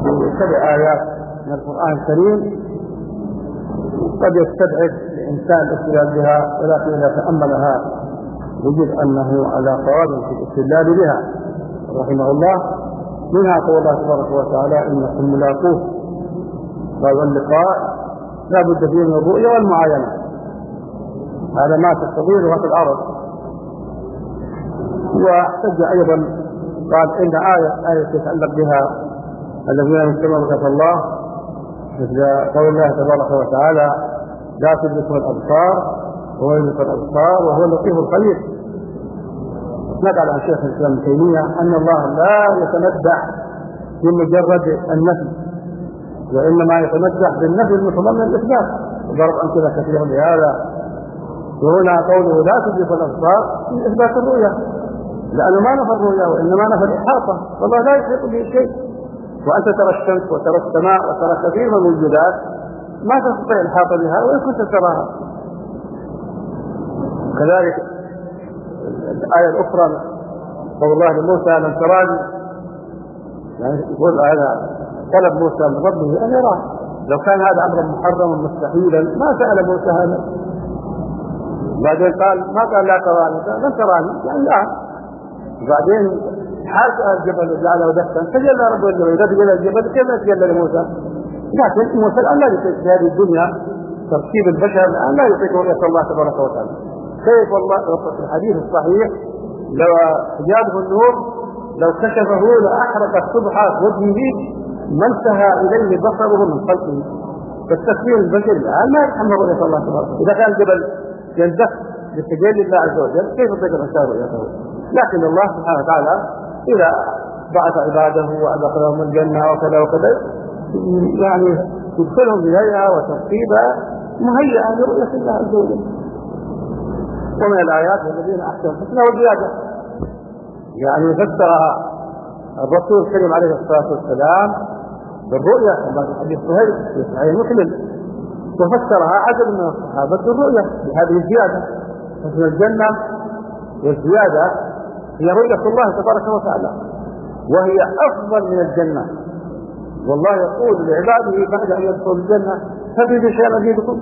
[SPEAKER 2] بسبع آيات من القرآن الكريم قد يستبعد الإنسان الاستدلال بها ولكن إذا تأملها يجد أنه على صواب في الاستدلال بها. رحمه الله. منها قول الله تبارك وتعالى إنكم ملاقوه. وهو اللقاء. لا بد فيه من الرؤية والمعاينة. هذا ما تستطيع لغة العرب. واحتج أيضا قال إن آية آية يتعلق بها الذين يستمعون رؤية الله مثل قول الله تبارك وتعالى لا تدركوا الأبصار وهو يدرك الأبصار وهو اللطيف الخبير. نقل عن شيخ الإسلام ابن تيمية أن الله لا يتمدح بمجرد النفي وإنما يتمدح بالنفي المتضمن الاثبات وضرب امثله كثيره لهذا وهنا قوله لا تدرك الأبصار في إثبات الرؤيا لأنه ما نفى الرؤيا وانما نفى الاحاطه والله لا يحيط به شيء. وأنت ترى الشمس وترى السماء وترى كثير من الوجودات ما تستطيع الإحاطة بها وإن كنت تراها. كذلك الآية الأخرى قول الله لموسى لم تراني. يعني يقول هذا طلب موسى من ربه أن يراه. لو كان هذا أمرا محرما مستحيلا ما سأل موسى هذا. بعدين قال ما قال لا تراني. لن تراني. يعني لا. بعدين حاج الجبل جعله دكا تجلى رب الجبل اذا تجلى الجبل كيف يتجلى لموسى؟ لكن موسى الان لا يطيق في هذه الدنيا ترتيب البشر الان لا يطيق رؤيه الله تبارك وتعالى كيف والله في الحديث الصحيح لو حجابه النور لو كشفه لاحرقت سبحه وجهه ما انتهى اليه بصره من خلقه فالتكوين البشري الان ما يتحمل رؤيه الله تبارك اذا كان الجبل يندف لتجلي الله عز وجل كيف يطيق الانسان رؤيته؟ لكن الله سبحانه وتعالى إذا بعث عباده وأدخلهم الجنة وكذا وكذا يعني يدخلهم اليها وترتيبا مهيئة لرؤية الله عز وجل. ومن الآيات الذين احسنوا الحسنى والزيادة. يعني فسرها الرسول الكريم عليه الصلاة والسلام بالرؤيا كما في حديث صهيب في صحيح مسلم وفسرها عدد من الصحابة بالرؤيا بهذه الزيادة. حسن الجنة والزيادة هي رؤية الله تبارك وتعالى. وهي أفضل من الجنة. والله يقول لعباده بعد أن يدخلوا الجنة هل شيئا ازيدكم؟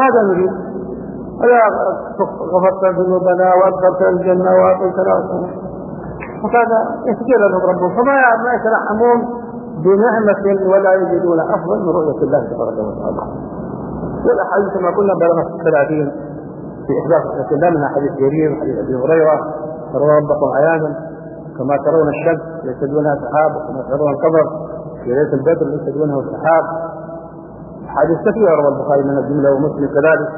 [SPEAKER 2] ماذا نريد؟ ألا غفرت ذنوبنا وأدخلت الجنة وأعطيتنا فهذا يسجل لهم ربهم. فما ما يترحمون بنعمة ولا يجدون أفضل من رؤية الله تبارك وتعالى. والأحاديث كما قلنا بلغت الثلاثين. في إحداث رؤية الله منها حديث جرير وحديث أبي هريرة ترون ربكم عيانا. كما ترون الشمس ليس دونها سحاب وكما ترون القمر في ليلة البدر ليس دونه سحاب. حديث كثيره روى البخاري من الجملة ومسلم كذلك.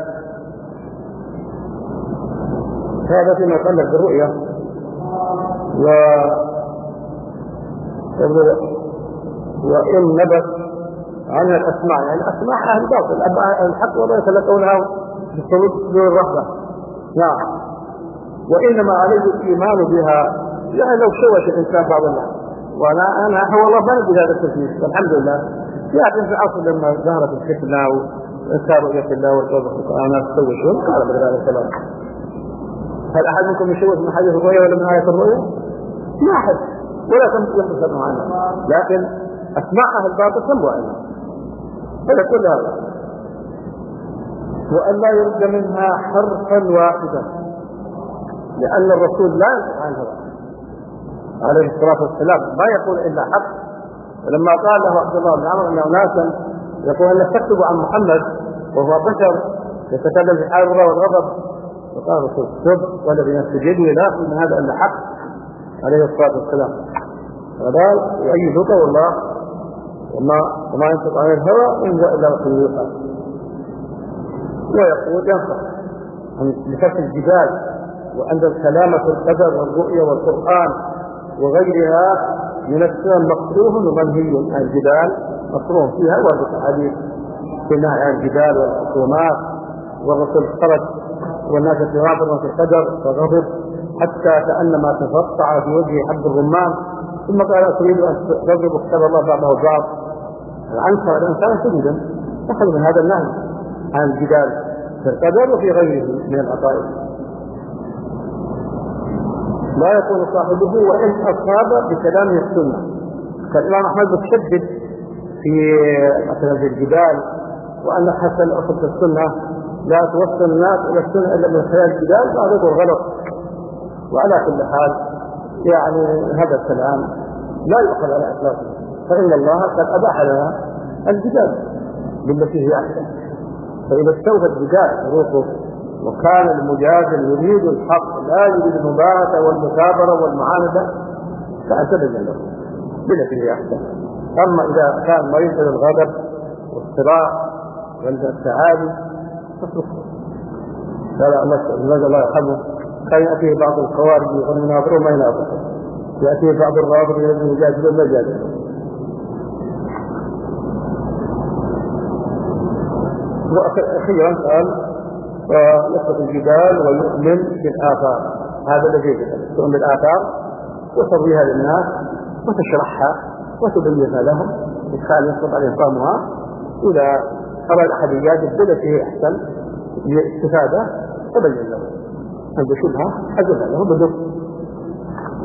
[SPEAKER 2] هذا فيما يتعلق بالرؤيا و وإن نبت عن الأسماء يعني الأسماء أهل باطل. الحق ولا يتلقونها بالصمود بالرحمة نعم. وإنما عليه الإيمان بها. يعني لو شوش الإنسان بعض الناس. وأنا أنا هو الله ما نبي هذا التشويش. والحمد لله. لكن في الأصل لما ظهرت الفتنة وإنكار رؤية الله والتوبة في القرآن تشوش قال بدل هذا الكلام هل أحد منكم يشوف من حديث الرؤيا ولا من آية الرؤيا؟ ما أحد. ولا تنبسط عنه لكن أسماء أهل الباطل تنبو عنها هذا كل هذا وأن لا يرد منها حرفا واحدا لأن الرسول لا ينطق عن عليه الصلاة والسلام ما يقول إلا حق. ولما قال له عبد الله بن عمرو أن أناسا يقول أنك تكتب عن محمد وهو بشر يتكلم في حال الله والغضب. فقال الرسول كتب والذي نفس بيده لا ان هذا إلا حق عليه الصلاة والسلام. فقال يؤيدك والله وما وما ينطق عن الهوى هو إلا وحي يوحى. ويقول ينصح بفتح الجبال وأن الكلام في القدر والرؤيا والقرآن وغيرها من السنن مكروه ومنهي عن الجبال. مكروه فيها ورد الحديث في النهي عن الجبال والخصومات والرسول خرج والناس اضطرابا في القدر فغضب حتى كأنما تفقع في وجهه حب الرمان ثم قال تريد أن تضرب كتاب الله بعضه البعض العنف الانسان سجدا. دخل من هذا النهي عن الجدال في القدر وفي غيره من العقائد. لا يكون صاحبه وإن أصاب بكلامه السنة. فالإمام أحمد متشدد في مثلا في الجدال وأن حسن أصل السنة لا توصل الناس إلى السنة إلا من خلال الجدال فهذا غلط. وعلى كل حال يعني هذا الكلام لا يؤخذ على إطلاقه. فإن الله قد أباح لنا الجدال بالتي هي أحسن. فإذا استوفى الجدال شروطه وكان المجادل يريد الحق لا يريد المباهته والمكابره والمعانده فأعتدل له. بالتي هي أحسن. أما إذا كان مريض من الغضب والصراع والتعالي فاتركه لا لا الله يرحمه كان ياتيه بعض الخوارج يقول يناظرون ما يناظرون ياتيه بعض الرافض يجادلون ما يجادلون وأخيرا قال ويثبت الجدال ويؤمن بالآثار. هذا الذي تؤمن بالآثار وترويها للناس وتشرحها وتبينها لهم إدخال يستطيع الإنسان إلى أرى الأحديات هي أحسن للاستفادة تبين له. عند شبهة أجبها له بدون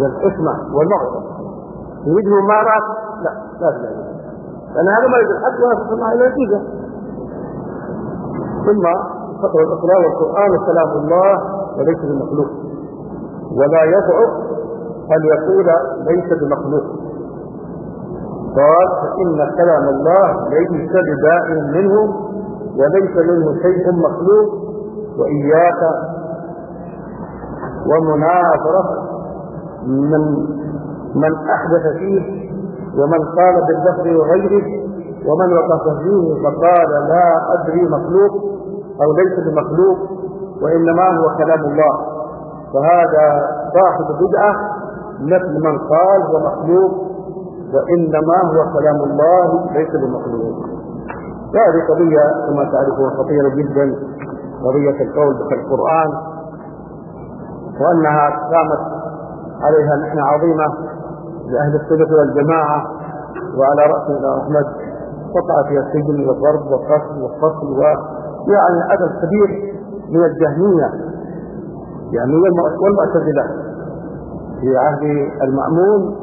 [SPEAKER 2] والحكمة والمغرب. يريده مارات لا لا تبين لأن هذا ما يريد الحق ولا تصنع إلى نتيجة ثم فقر الإقرار والقرآن كلام الله وليس بمخلوق. ولا يضعف أن يقول ليس بمخلوق. قال فإن كلام الله ليس بدائم منه وليس منه شيء مخلوق وإياك ومناظرة من من أحدث فيه ومن قال باللفظ وغيره ومن وقف فيه فقال لا أدري مخلوق أو ليس بمخلوق وإنما هو كلام الله. فهذا صاحب بدعة مثل من قال هو مخلوق وإنما هو كلام الله ليس بمخلوق. هذه قضية كما تعرفون خطيرة جدا قضية القول بالقرآن وأنها قامت عليها نحن عظيمة لأهل السنة والجماعة وعلى رأسنا أحمد وقع فيها السجن والضرب والقتل والفصل ويعني عدد كبير من الجهمية يعني والمعتزلة في عهد المأمون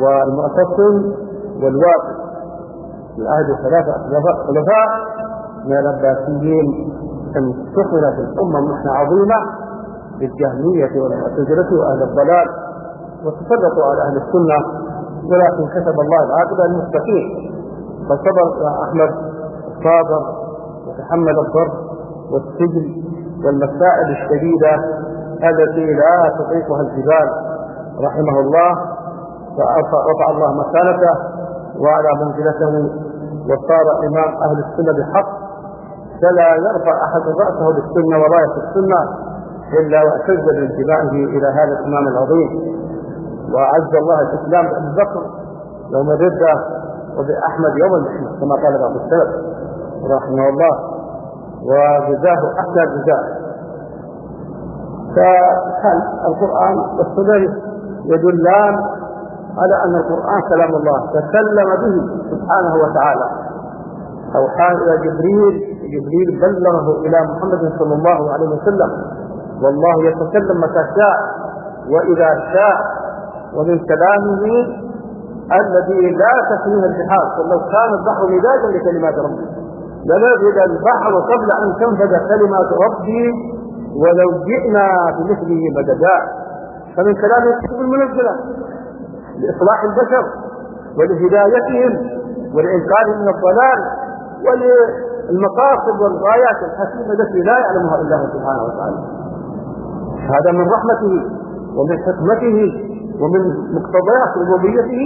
[SPEAKER 2] والمعتصم والواقع في عهد ثلاثة خلفاء من العباسيين انتقلت الأمة محنة عظيمة للجهمية والمعتزلة وأهل الضلال وتسلطوا على أهل السنة ولكن كتب الله العاقبة المستقيم فصبر أحمد الصابر وتحمل الضرب والسجن والمسائل الشديدة التي لا تطيقها الجبال. رحمه الله فرفع الله مكانته وعلى منزلته وصار إمام أهل السنة بحق. فلا يرفع أحد رأسه بالسنة وراية السنة إلا واعتز بانتمائه إلى هذا الإمام العظيم. وأعز الله الإسلام بأبي بكر يوم الردة وبأحمد يوم كما قال بعض السلف رحمه الله وجزاه أحسن جزاء. فهل القرآن والسنة يدلان على أن القرآن كلام الله؟ تكلم به سبحانه وتعالى. أوحى إلى جبريل جبريل بلغه إلى محمد صلى الله عليه وسلم. والله يتكلم متى شاء وإذا شاء ومن كلامه الذي لا تكفيه البحار ولو كان البحر مدادا لكلمات ربي. لنفذ البحر قبل أن تنفذ كلمات ربي ولو جئنا بمثله مددا. فمن كلام الكتب المنزلة لإصلاح البشر ولهدايتهم ولإنقاذهم من الضلال وللمقاصد والغايات الحكيمة التي لا يعلمها إلا الله سبحانه وتعالى. هذا من رحمته ومن حكمته ومن مقتضيات ربوبيته.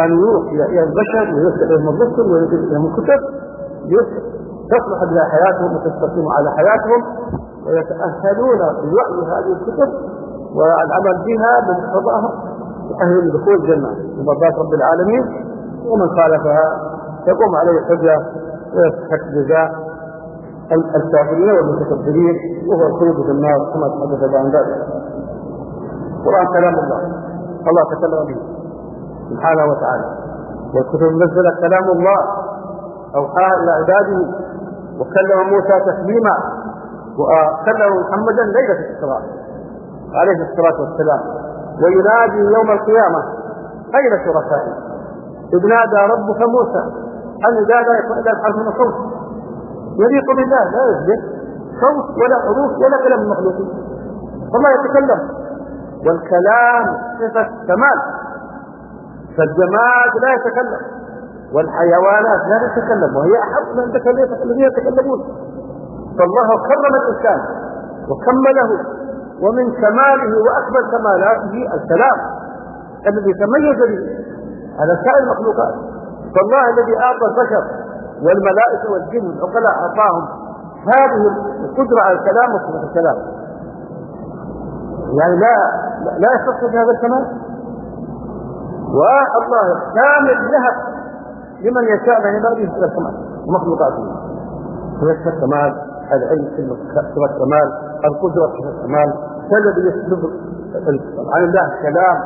[SPEAKER 2] أن يوحي إلى البشر ويرسل إليهم الرسل ويرسل إليهم الكتب تصلح بها حياتهم وتستقيم على حياتهم ويتأهلون بوعي هذه الكتب والعمل بها بمقتضاها يؤهل لدخول الجنة. بمرضات رب العالمين ومن خالفها يقوم عليه الحجة ويستحق جزاء الكافرين والمتكبرين وهو الخلود في النار كما تحدث عن ذلك. القرآن كلام الله. الله تكلم به. سبحانه وتعالى. والكتب المنزلة كلام الله أوحى إلى عباده وكلم موسى تكليما وكلم محمدا ليلة الإسراء عليه الصلاة والسلام. وينادي يوم القيامة أين شركائي؟ إذ نادى ربك موسى أن لا لا يكون إلا الحرف من صوت يليق بالله لا يثبت صوت ولا حروف ولا كلام المخلوقين فما يتكلم. والكلام صفة كمال. فالجماد لا يتكلم والحيوانات لا تتكلم وهي أحق من الذين يتكلمون. فالله كرم الإنسان وكمله ومن كماله وأكبر كمالاته الكلام الذي تميز به هذا سائر المخلوقات. فالله الذي أعطى البشر والملائكة والجن والعقلاء أعطاهم هذه القدرة على الكلام وصفه الكلام. يعني لا لا يختص بهذا الكمال والله كامل يهب لمن يشاء من عباده إلى الكمال ومخلوقاته. صفه الكمال العلم صفه الكمال القدرة صفه الكمال. فالذي يسلب عن الله الكلام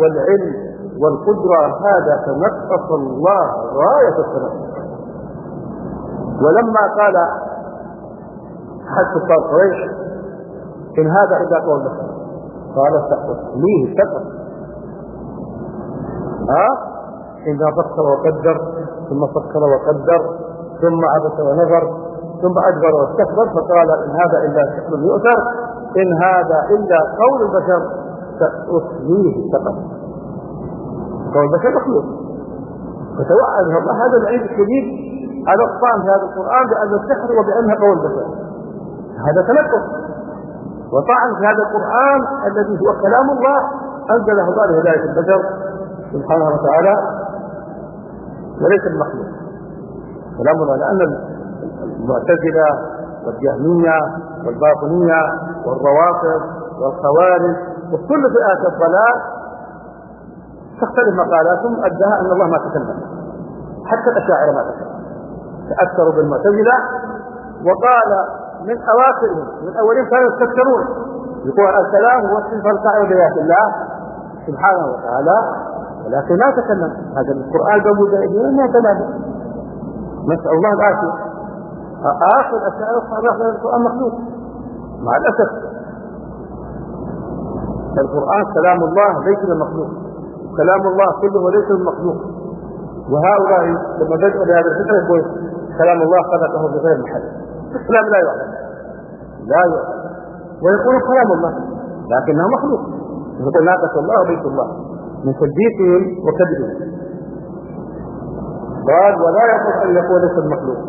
[SPEAKER 2] والعلم والقدرة هذا تنقص الله غاية التنقص. ولما قال أحد كفار قريش إن هذا إلا قول بشر. قال ليه سقط ها؟ إذا فكر وقدر ثم فكر وقدر ثم عبس ونظر ثم أدبر واستكبر فقال إن هذا إلا سحر يؤثر إن هذا إلا قول البشر سأصليه سقط قول بشر مخلوق. فتوعد الله هذا العيد الشديد على الطعن في هذا القرآن بأن السحر وبأنها قول بشر هذا تنقص وطعن في هذا القرآن الذي هو كلام الله أنزله الله لهداية البشر. سبحانه وتعالى وليس المخلوق. كلام الله لأن المعتزلة والجهمية والباطنية والروافض والخوارج وكل فئات الضلال تختلف مقالاتهم أداها أن الله ما تكلم. حتى الأشاعرة ما تكلم. تأثروا بالمعتزلة وقال من أواخرهم من أولهم كانوا يستكثرون يقول الكلام هو بآيات الله سبحانه وتعالى ولكن ما تكلم. هذا القرآن بمجاهدين ما كلام نسأل الله العافية. آخر أشياء صار القرآن مخلوق؟ مع الأسف. القرآن كلام الله ليس المخلوق كلام الله كله ليس المخلوق وهؤلاء لما بدأوا بهذا الفكرة يقول كلام الله خلقه بغير محل. الكلام لا يعلم. لا يعلم. ويقول كلام الله لكنه مخلوق. يقول ناقة الله وبيت الله. من تدبيسهم وكذبهم قال ولا يقول أن يقول ليس المخلوق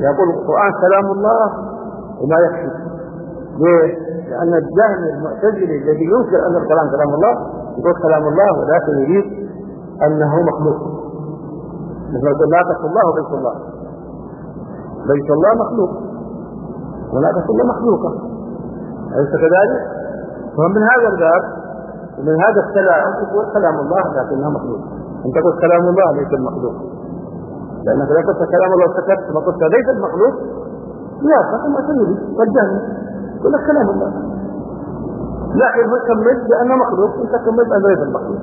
[SPEAKER 2] يقول القرآن كلام الله وما يكفي. ليه؟ لأن الجهل المعتزلي الذي ينكر أن الكلام كلام الله يقول كلام الله ولكن يريد أنه مخلوق. مثل يقول ناقة الله وبيت الله. بيت الله مخلوق. وناقة الله مخلوقة. أليس كذلك؟ فمن هذا الباب ومن هذا الكلام تقول كلام الله لكنه مخلوق. أن تقول كلام الله ليس المخلوق. لأنك إذا قلت كلام الله سكت ثم قلت ليس المخلوق لا ما تريد والجهل يقول لك كلام الله. لكن هو كمل بأنه مخلوق أنت كمل بأنه ليس المخلوق.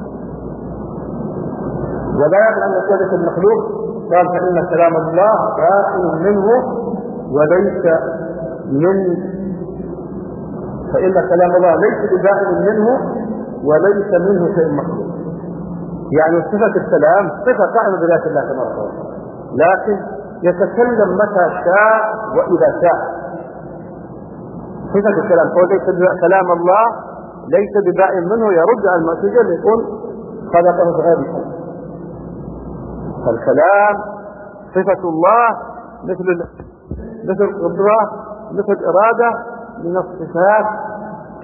[SPEAKER 2] ولا يبقى أن يكون المخلوق. قال فإن كلام الله كائن منه وليس من فإن كلام الله ليس ببائن منه وليس منه شيء مخلوق. يعني صفة الكلام صفة قائمة بذات الله تبارك وتعالى. لكن يتكلم متى شاء وإذا شاء. صفة الكلام هو ليس كلام الله ليس ببائن منه يرد على المعتزلة يقول بغير شيء فالكلام صفة الله مثل مثل القدرة مثل الإرادة من الصفات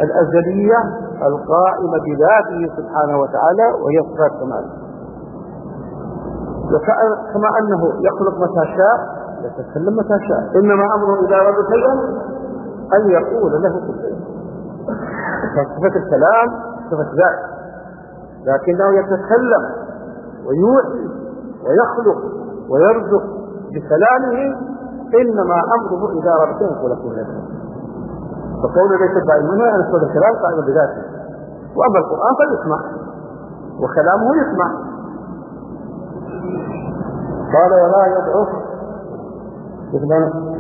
[SPEAKER 2] الأزلية القائمة بذاته سبحانه وتعالى وهي صفات كمال. كما أنه يخلق متى شاء يتكلم متى شاء. إنما أمره إذا أراد شيئا أن يقول له كل شيء. صفة الكلام صفة ذات. لكنه يتكلم ويوحي ويخلق ويرزق بكلامه إنما أمره إذا أردت أن يقول كل فقوله ليس بعيد منه أن يقول الكلام قائم بذاته. وأما القرآن فيسمع وكلامه يسمع. قال ولا يضعف.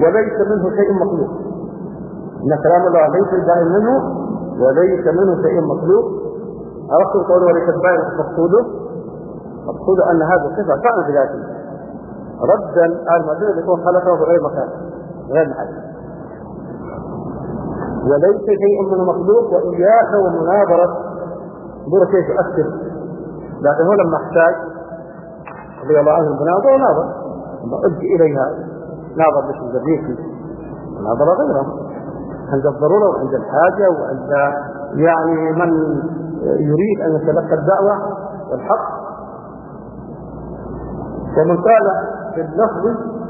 [SPEAKER 2] وليس منه شيء مخلوق. إن كلام الله ليس البائن منه وليس منه شيء مخلوق. عرفت قوله وليس البائن مقصوده. مقصوده أن هذا الصفه فعل بذاته. ردا على المعتزله يكون خلقه بغير مكان غير محل. وليس شيء منه مخلوق وإياك ومناظرة. انظر كيف يؤثر لكن هو لما احتاج رضي الله عنه المناظرة ناظر لما ادي إليها ناظر مش مدريسي ناظر غيره عند الضرورة وعند الحاجة وعند يعني من يريد أن يتلقى الدعوة والحق. ومن قال في اللفظ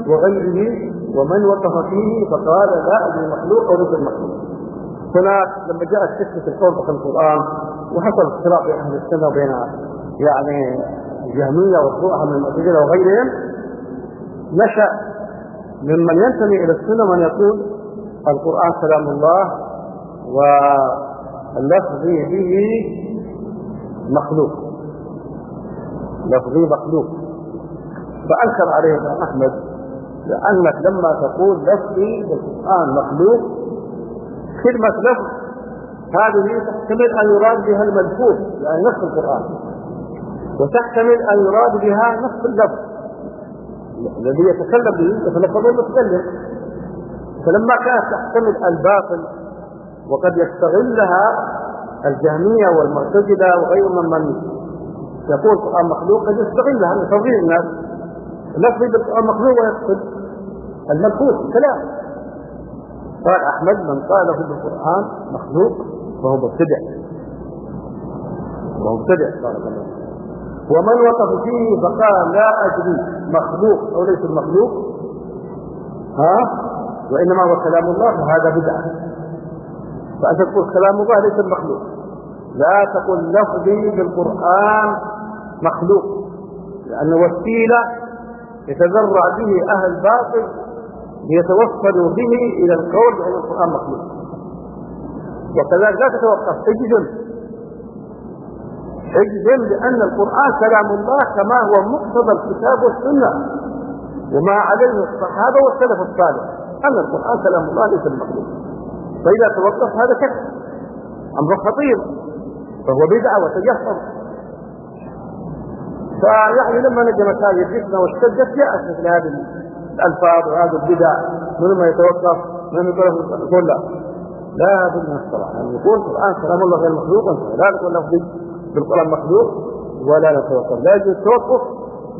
[SPEAKER 2] وغيره ومن وقف فيه فقال لا أدري مخلوق أو ليس المخلوق هنا لما جاءت قصة الفرق في القرآن وحصل اختلاف بين أهل السنة وبين يعني الجهمية والرؤى من المعتزلة وغيرهم نشأ ممن ينتمي إلى السنة من يقول القرآن كلام الله واللفظ به مخلوق. لفظي مخلوق. فأنكر عليه الإمام أحمد لأنك لما تقول لفظي بالقرآن مخلوق كلمة لفظ هذه تحتمل أن يراد بها الملفوظ يعني نفس القرآن. وتحتمل أن يراد بها نفس اللفظ. الذي يتكلم به يتلفظ المتكلم. فلما كانت تحتمل الباطل وقد يستغلها الجهمية والمعتزلة وغيرهم من يقول القرآن مخلوق قد يستغلها لتضليل الناس. لفظي بالقرآن مخلوق ويقصد الملفوظ الكلام قال أحمد من قاله بالقرآن مخلوق فهو مبتدع. وهو مبتدع. ومن وقف فيه فقال لا أدري مخلوق أو ليس المخلوق. ها؟ وإنما هو كلام الله فهذا بدعة. فأنت تقول كلام الله ليس المخلوق. لا تقل لفظي بالقرآن مخلوق لأنه وسيلة يتذرع به أهل الباطل ليتوصلوا به إلى القول بأن القرآن مخلوق. وكذلك لا تتوقف. اجزم اجزم بأن القرآن كلام الله كما هو مقتضى الكتاب والسنة. وما عليه الصحابة والسلف الصالح. أن القرآن كلام الله ليس المخلوق فإذا توقف هذا كفر أمر خطير. فهو بدعة وتجسر فيعني لما نجمت هذه الفتنة واشتدت جاءت مثل هذه الألفاظ وهذه البدع من ما يتوقف من يقول لا لا بد من الصلاة. يعني يقول القرآن كلام الله غير مخلوق لا نقول لفظي بالقرآن مخلوق ولا نتوقف لا يجوز التوقف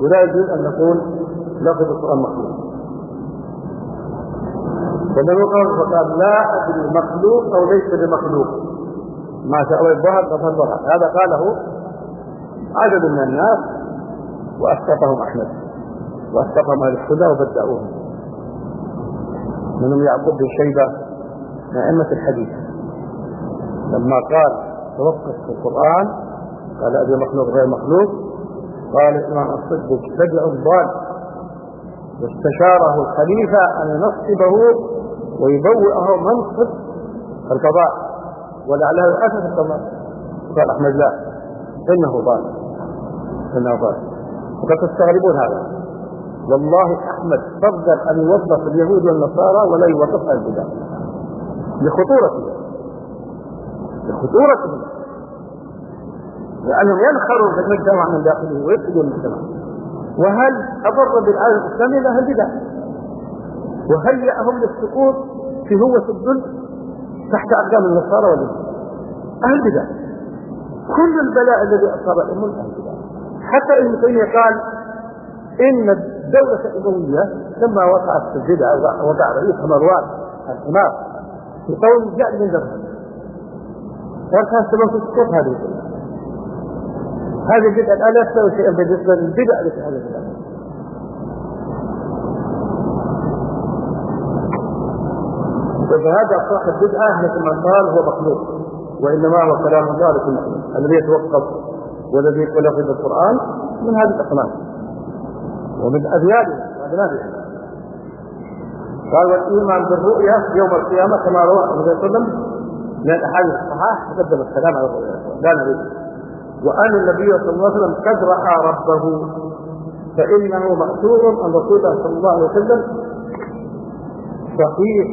[SPEAKER 2] ولا يجوز أن نقول لفظ القرآن مخلوق. فلما قال فقال لا أدري مخلوق أو ليس بمخلوق. ما شاء الظهر فقد ظهر هذا قاله عدد من الناس وأسقطهم أحمد. وأسقطهم أهل الهدى وبدأوهم منهم يعقوب بن شيبة من أئمة الحديث. لما قال توقف في القرآن قال أبي مخلوق غير مخلوق. قال الإمام الصدق تبع الضال. واستشاره الخليفة أن ينصبه ويبوئه منصب القضاء. ولعله يؤسس القضاء. قال أحمد لا. إنه ضال. إنه ضال. وقد تستغربون هذا. والله أحمد فضل أن يوظف اليهود والنصارى ولا يوظف أهل البدع. لخطورته لخطورته لأنهم ينخروا في المجتمع من داخله ويفسدون المجتمع وهل أضر بالعالم الإسلامي؟ إلا أهل البدع. وهيأهم للسقوط في هوة الذل تحت أقدام النصارى واليهود؟ أهل البدع. كل البلاء الذي أصاب الأمة أهل البدع. حتى ابن تيمية قال إن الدولة الأموية لما وقعت في البدع وقع رئيسها مروان الحمار في قول جاء من درهم كان كان سبب هذه الدولة هذه البدعة الآن لا تساوي شيئا بالنسبة للبدع التي البدع فهذا صاحب بدعة مثل ما قال هو مخلوق وإنما هو كلام الله لكل الذي يتوقف والذي يقول في القرآن من هذه الأصناف. ومن أذيابه وأذنابه قال والإيمان بالرؤيا يوم القيامة كما روى النبي صلى الله عليه وسلم من الأحاديث الصحاح تقدم الكلام على الرؤيا لا نريد. وأن النبي صلى الله عليه وسلم قد رأى ربه فإنه مأثور عن رسول الله صلى الله عليه وسلم. صحيح.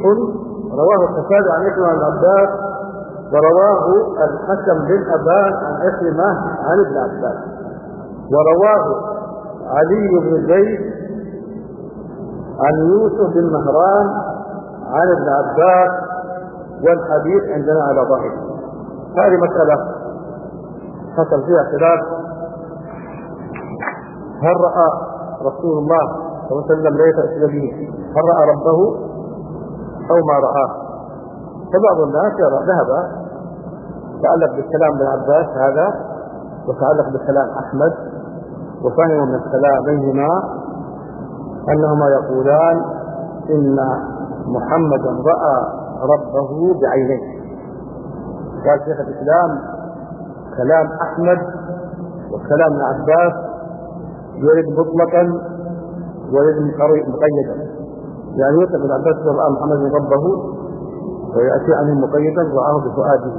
[SPEAKER 2] رواه القتادة عن ابن العباس ورواه الحكم بن أبان عن عكرمة عن ابن عباس. ورواه علي بن زيد عن يوسف بن مهران عن ابن عباس والحديث عندنا على ظاهر هذه مسألة حصل فيها خلاف. هل رأى رسول الله صلى الله عليه وسلم ليس أسلمه؟ هل رأى ربه أو ما رآه فبعض الناس يرى ذهب تعلق بالكلام ابن عباس هذا وتعلق بكلام أحمد وفهموا من كلاميهما أنهما يقولان إن محمدا رأى ربه بعينيه. قال شيخ الإسلام كلام أحمد وكلام ابن عباس يرد مطلقا ويرد مقيدا. يعني يطلق ابن عباس رأى محمد ربه ويأتي عنه مقيدا رآه بفؤاده.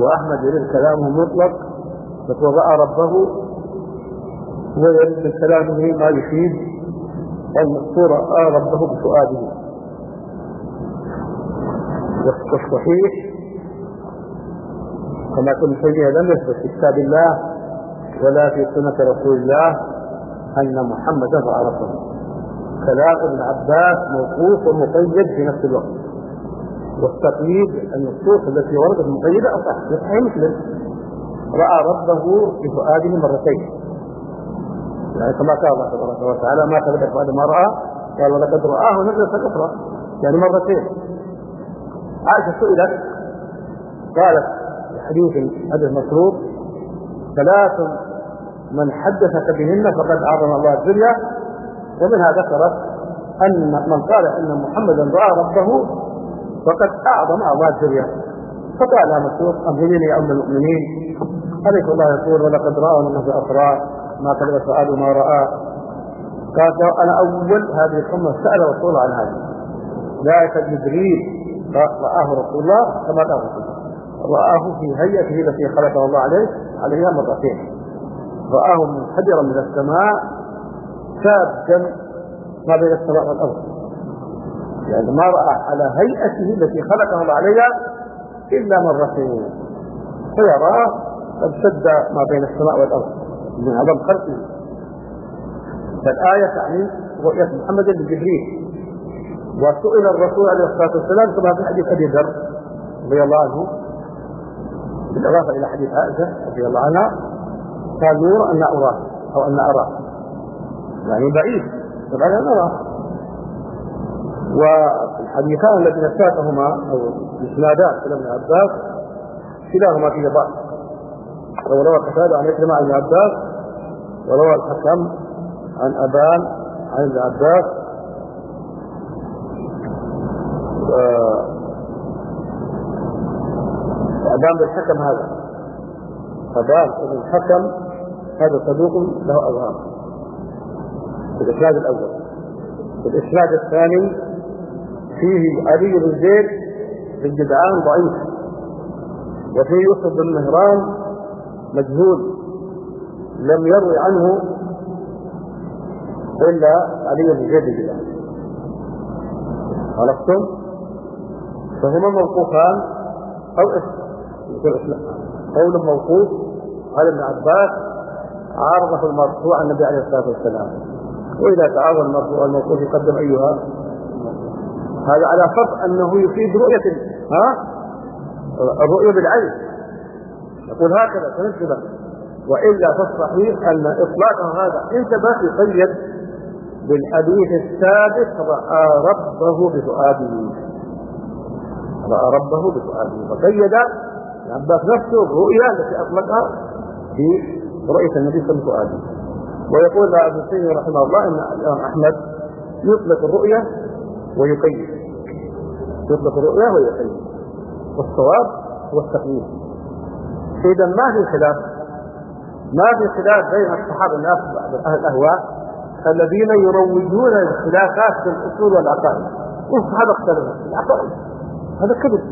[SPEAKER 2] وأحمد يريد كلامه مطلق فهو رأى ربه ويريد من كلامه ما يفيد المذكور رأى ربه بفؤاده. والصحيح كما كل شيء لم يثبت في كتاب الله ولا في سنة رسول الله أن محمدا ربه. كلام ابن عباس موقوف ومقيد في نفس الوقت. والتقييد النصوص التي وردت مقيدة أصح صحيح مسلم. رأى ربه بفؤاده مرتين. يعني كما قال الله تبارك وتعالى ما كذب فؤاد ما رأى قال ولقد رآه نزلة أخرى يعني مرتين. عائشة سئلت قالت في حديث هذا المسروق ثلاث من حدثك بهن فقد أعظم الله الدنيا. ومنها ذكرت أن من قال أن محمدا رأى ربه فقد أعظم الله الدنيا. فقال مسروق أمهلني يا أم المؤمنين. أليس الله يقول ولقد رأى من في ما كذب سؤال ما رأى. قال أنا أول هذه الأمة سأل رسول عن هذا. ذلك جبريل. رآه رسول الله كما قال رسول الله. رآه في هيئته التي خلقه الله عليه عليها مرتين. رآه منحدرا من السماء سابقا ما بين السماء والأرض. يعني ما رأى على هيئته التي خلقه الله عليها إلا مرتين. فيرى قد سد ما بين السماء والأرض. من عظم خلقه. فالآية تعني رؤية محمد لجبريل وسئل الرسول عليه الصلاة والسلام كما في حديث أبي ذر رضي الله عنه بالإضافة إلى حديث عائشة رضي الله عنها قال نور أن أراه أو أن أراه. يعني بعيد طبعا أنا أراه. والحديثان الذين ساقهما أو الإسنادان إلى ابن عباس كلاهما فيه ضعف روى قتادة عن عكرمة عن ابن عباس وروى الحكم عن أبان عن ابن عباس أبان بالحكم هذا. أبان بن الحكم هذا صدوق له أظهار. في الإسناد الأول. في الإسناد الثاني فيه علي بن زيد بن جدعان ضعيف وفيه يوسف بن مهران مجهول لم يروي عنه إلا علي بن زيد بن عرفتم؟ فهما موقوفان أو قول موقوف على ابن عباس عارضه المرفوع عن النبي عليه الصلاة والسلام. وإذا تعارض المرفوع والموقوف يقدم أيها. هذا على فرض أنه يفيد رؤية ها؟ الرؤية بالعين. يقول هكذا تنسبة وإلا فالصحيح أن إطلاق هذا انتبه يقيد بالحديث السادس رأى ربه بفؤاده. رأى ربه بسؤاله فقيد عباس نفسه الرؤيا التي أطلقها في رؤية النبي صلى الله عليه وسلم. ويقول ابن تيمية رحمه الله أن الإمام أحمد يطلق الرؤيا ويقيد. يطلق الرؤيا ويقيد. والصواب هو التقييد. إذا ما في خلاف ما في خلاف بين الصحابة الناس أهل الأهواء الذين يروجون الخلافات في الأصول والعقائد. والصحابة اختلفوا؟ العقائد هذا كذب.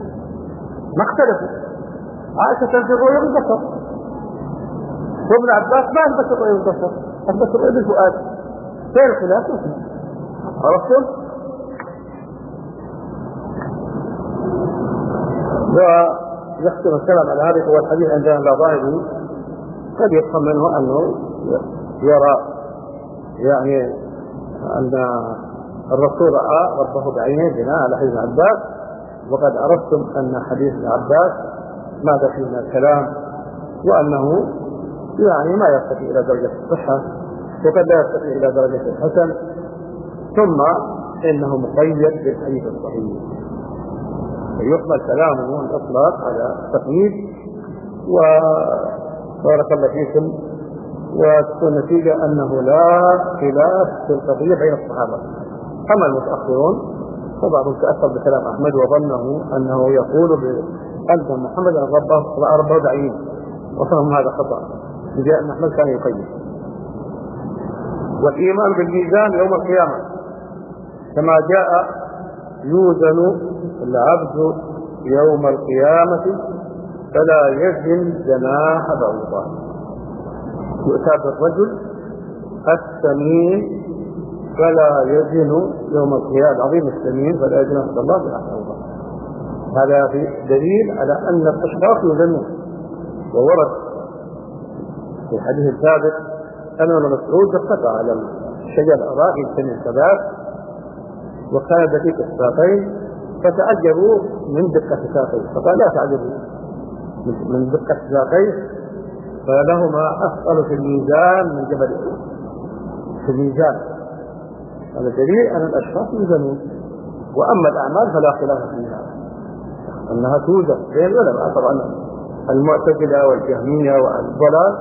[SPEAKER 2] ما اختلفوا. عائشة تنفي الرؤيا بالبصر وابن عباس ما اثبت الرؤيا بالبصر اثبت الرؤيا بالفؤاد فين الخلاف عرفتم؟ ويختم الكلام على هذا هو الحديث عندنا لا ظاهره قد يفهم منه أنه يرى يعني أن الرسول رأى ربه بعينه بناء على حديث عباس. وقد عرفتم أن حديث عباس ماذا فيه من الكلام وأنه يعني ما يرتقي إلى درجة الصحة وقد لا يرتقي إلى درجة الحسن. ثم إنه مقيد بالحديث الصحيح. فيقبل كلامه الإطلاق على التقييد وبارك الله فيكم وتكون النتيجة أنه لا خلاف في القضية بين الصحابة. أما المتأخرون فبعضهم تأثر بكلام أحمد وظنه أنه يقول بأن محمد ربه ربه دعين وفهم هذا خطأ. جاء أن أحمد كان يقيم. والإيمان بالميزان يوم القيامة كما جاء يوزن العبد يوم القيامة فلا يزن جناح بعوضة يؤتى بالرجل السمين فلا يزن يوم القيامة. العظيم السمين فلا يزن عند الله جناح بعوضة هذا دليل على أن الأشخاص يزنون. وورد في الحديث السابق أن ابن مسعود اتقى على الشجر الأراء يسمي الثبات وكان دقيق الساقين فتعجبوا من دقة ساقيه فقال لا تعجبوا من دقة ساقيه فلهما أثقل في الميزان من جبل في الميزان. هذا دليل أن الأشخاص يوزنون. وأما الأعمال فلا خلاف فيها. أنها توزن. بين العلماء طبعا المعتزلة والجهمية والضلال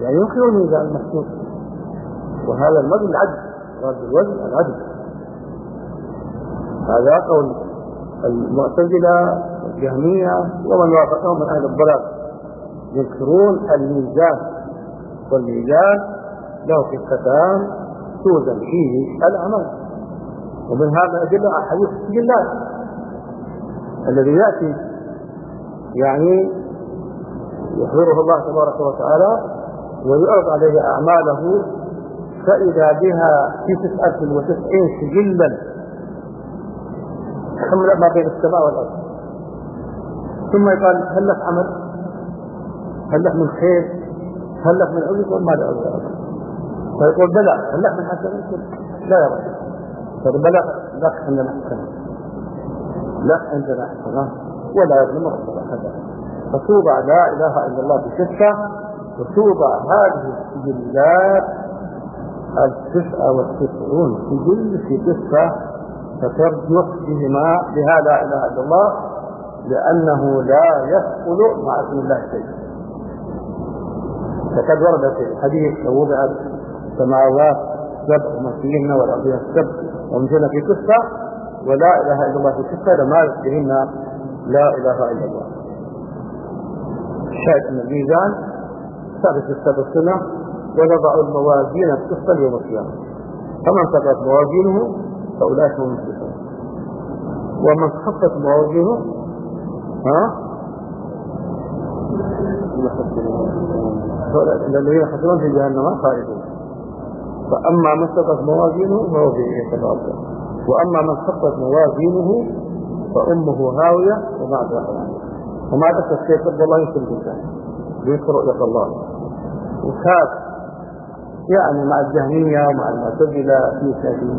[SPEAKER 2] يعني ينكر الميزان المحسوس. وهذا الوزن العدل. رد الوزن العدل. هذا قول المعتزلة والجهمية ومن وافقهم من أهل الضلال. يذكرون الميزان والميزان له كفتان توزن فيه الأعمال ومن هذا أدلة أحاديث السجلات الذي يأتي يعني يحضره الله تبارك وتعالى ويعرض عليه أعماله فإذا بها في تسعة وتسعين سجلا حمل ما بين السماء والأرض. ثم يقال هل لك عمل؟ هل لك من خير؟ هل لك من عذر وما لا عذر فيقول بلى. هل لك من حسنة لا يا رب فيقول بلى. لك عندنا حسنة لك عندنا حسنة ولا يظلم ربك أحدا. فتوضع لا إله إلا الله بكفة وتوضع هذه السجلات التسعة والتسعون سجل في كفة فترجح بهما بها لا إله إلا الله لأنه لا يدخل مع اسم الله شيء. فقد ورد في الحديث لو وضعت السماوات سبع ومن والأرضين السبع ومثلنا في كفة ولا إله إلا الله في كفة لما بهن لا إله إلا الله. الشاهد أن الميزان ثابت السبع السنة ونضع الموازين القسط يوم القيامة. فمن ثبت موازينه فأولئك هم المفلحون. ومن خفت موازينه ها؟ الذين خسرون في جهنم خالدون. فأما من ثبت موازينه فهو في عيشة وأما من خفت موازينه فأمه هاوية وما أدراك وما أدراك الشيء الله يكون الإنسان رؤية الله. وكاد يعني مع الجهمية ومع المعتزلة في كثير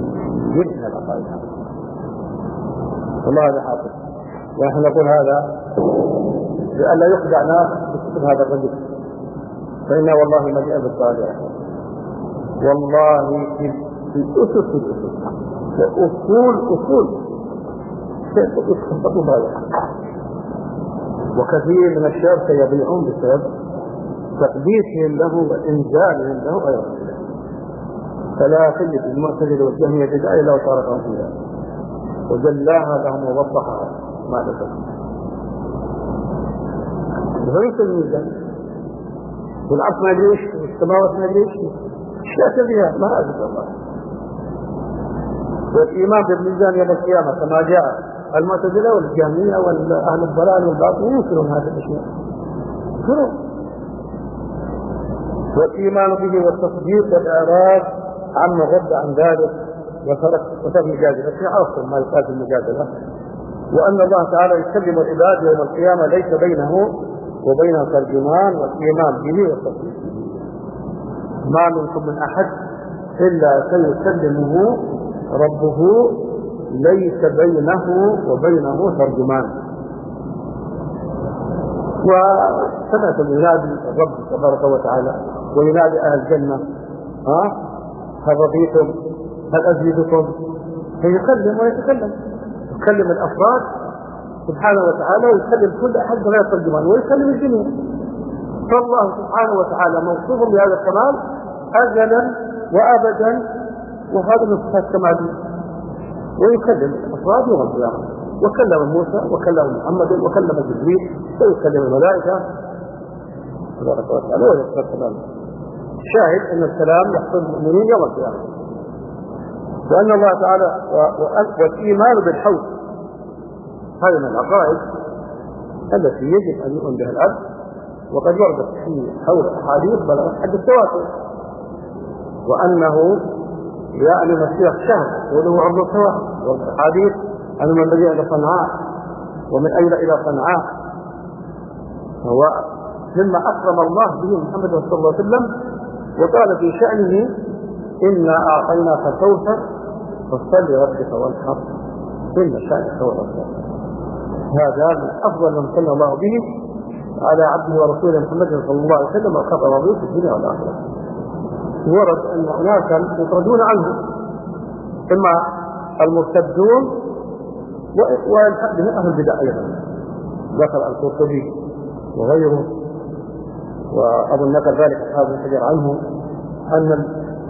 [SPEAKER 2] من العقائد والله هذا حاصل ونحن نقول هذا لئلا يخدع ناس بكتب هذا الرجل. فإنا والله مليئة بالصالح والله في الأسس في الأسس. أصول. أصول؟ يتخبطوا بها وكثير من الشباب سيضيعون بسبب تقديسهم له وإنزالهم له غير فلا تجد المعتزلة والجهمية بداية لو صارت فيها. وجلاها لهم ووضحها ما ذكر غير الميزان. والعرش ما ادري إيش والسماوات ما ادري إيش اشياء كثيره ما اذكر الله والإيمان بالميزان يوم القيامة كما جاء المعتزلة والجهمية واهل الضلال والباطل ينكرون هذه الأشياء. ينكرون والإيمان به والتصديق والإعراض عما غض عن ذلك وترك وترك المجادلة في عرف ما يقال في المجادلة وأن الله تعالى يكلم العباد يوم القيامة ليس بينه وبين الترجمان والإيمان به والتصديق ما منكم من أحد إلا سيكلمه ربه ليس بينه وبينه ترجمان. وسمعت ينادي الرب تبارك وتعالى وينادي أهل الجنة. ها؟ هل رضيتم؟ هل أزيدكم؟ فيكلم ويتكلم. يكلم الأفراد سبحانه وتعالى ويكلم كل أحد بغير ترجمان ويكلم الجميع. فالله سبحانه وتعالى موصوف بهذا الكمال أزلا وأبدا وهذا من صفات كماله ويكلم الأفراد يوم القيامة وكلم موسى وكلم محمد وكلم جبريل ويكلم الملائكة. تبارك وتعالى صفات كماله شاهد أن الكلام يحصل المؤمنين يوم القيامة. وأن الله تعالى والإيمان بالحوض. هذه من العقائد التي يجب أن يؤمن بها الأب وقد وردت في حول أحاديث بلغت حد التواتر. وأنه يعني مسيح شهر وله عرض سواء والأحاديث أن من بدأ إلى صنعاء. ومن أين إلى صنعاء. هو مما أكرم الله به محمد صلى الله عليه وسلم وقال في شأنه إنا أعطيناك الكوثر فصل لربك وانحر. إن شأنك هو هذا من أفضل من صلى الله به على عبده ورسوله محمد صلى الله عليه وسلم وخطر رضيه في الدنيا والآخرة. ورد أن أناسا يطردون عنه إما المرتدون بهم أهل البدع أيضا. ذكر القرطبي وغيره. وأظن ذكر ذلك أصحاب الحجر عنه أن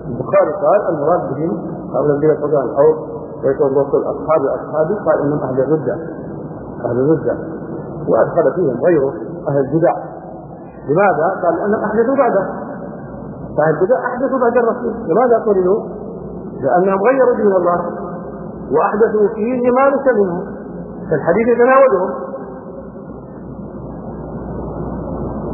[SPEAKER 2] البخاري قال المراد بهم هؤلاء الذين يتوضعون الحوض ويتوضعون أصحاب أصحابي قال إنهم أهل الردة أهل الردة وأدخل فيهم غيره أهل البدع. لماذا؟ قال لأنهم أحدثوا بعده. فأهل البدع أحدثوا بعد الرسول. لماذا قتلوا؟ لأنهم غيروا دين الله وأحدثوا فيه ما ليس منه فالحديث يتناولهم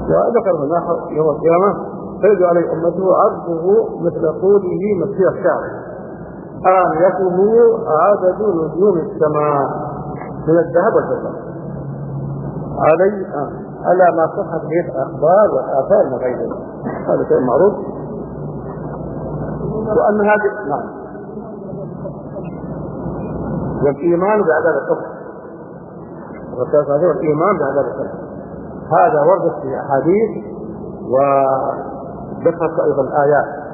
[SPEAKER 2] وذكر هنا يوم القيامة فيجعل عليه أمته عرضه مثل طوله مسير الشعر آنيته عدد نجوم السماء من الذهب والفضة. علي على ما صحت به الأخبار والآثار من غيره. هذا شيء معروف. وأن هذه نعم. والإيمان بعذاب القبر وكيف هذا الإيمان بعذاب القبر هذا ورد في أحاديث وذكرت أيضا آيات.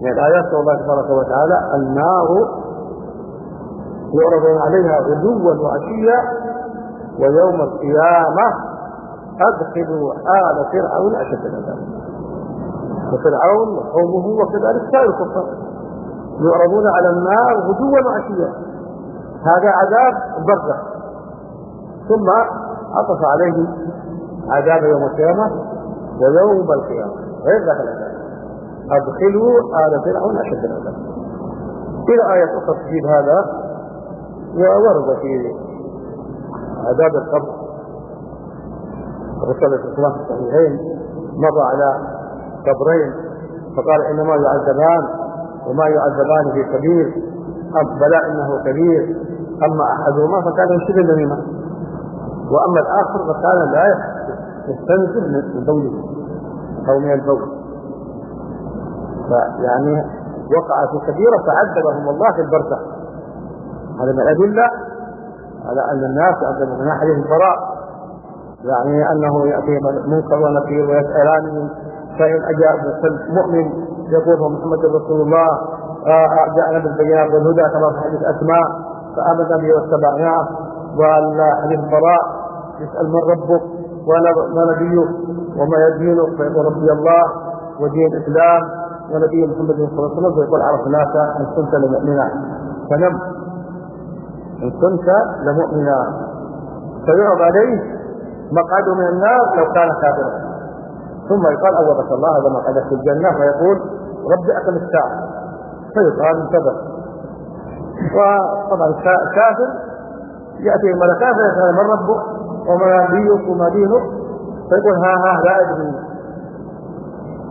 [SPEAKER 2] من يعني الآيات الله تبارك وتعالى النار يعرضون عليها غدوا وعشيا ويوم القيامة أدخلوا آل فرعون أشد العذاب. وفرعون وقومه وكذلك سائر الكفار يعرضون على النار غدوا وعشيا. هذا عذاب برزخ. ثم عطف عليه عذاب يوم القيامة ويوم القيامة. غير ذاك العذاب. أدخلوا آل فرعون أشد العذاب. إلى آية أخرى تجيب هذا. وورد في عذاب القبر. عليه الصلاه في الصحيحين مضى على قبرين. فقال إنما يعذبان وما يعذبان في كبير أم بلى إنه كبير. أما أحدهما فكان يشبه النميمة. وأما الآخر فكان لا يستنزف من بوله أو من البول فيعني وقع في كبيره فعذبهم الله في البرزخ. هذا من الأدلة على أن الناس عندما من حديث البراء يعني أنه يأتي منكر ونكير ويسألان فإن أجاب. مؤمن يقول محمد رسول الله آه، جاءنا بالبينات والهدى كما في حديث أسماء فآمنا به واتبعناه والحديث البراء يسأل من ربك. وما نبيك وما يدينك فيقول ربي الله ودين الإسلام ونبي محمد صلى الله عليه وسلم فيقول عرفناك أن كنت لمؤمنا. فنم إن كنت لمؤمنا. فيعرض عليه مقعده من النار لو كان كافرا. ثم يقال أوبك الله هذا مقعدك في الجنة فيقول رب أقم الساعة. فيقال انتظر. وطبعا كافر. يأتي الملكان فيسأل من ربك؟ وما نبيك وما دينك فيقول ها ها لا أدري.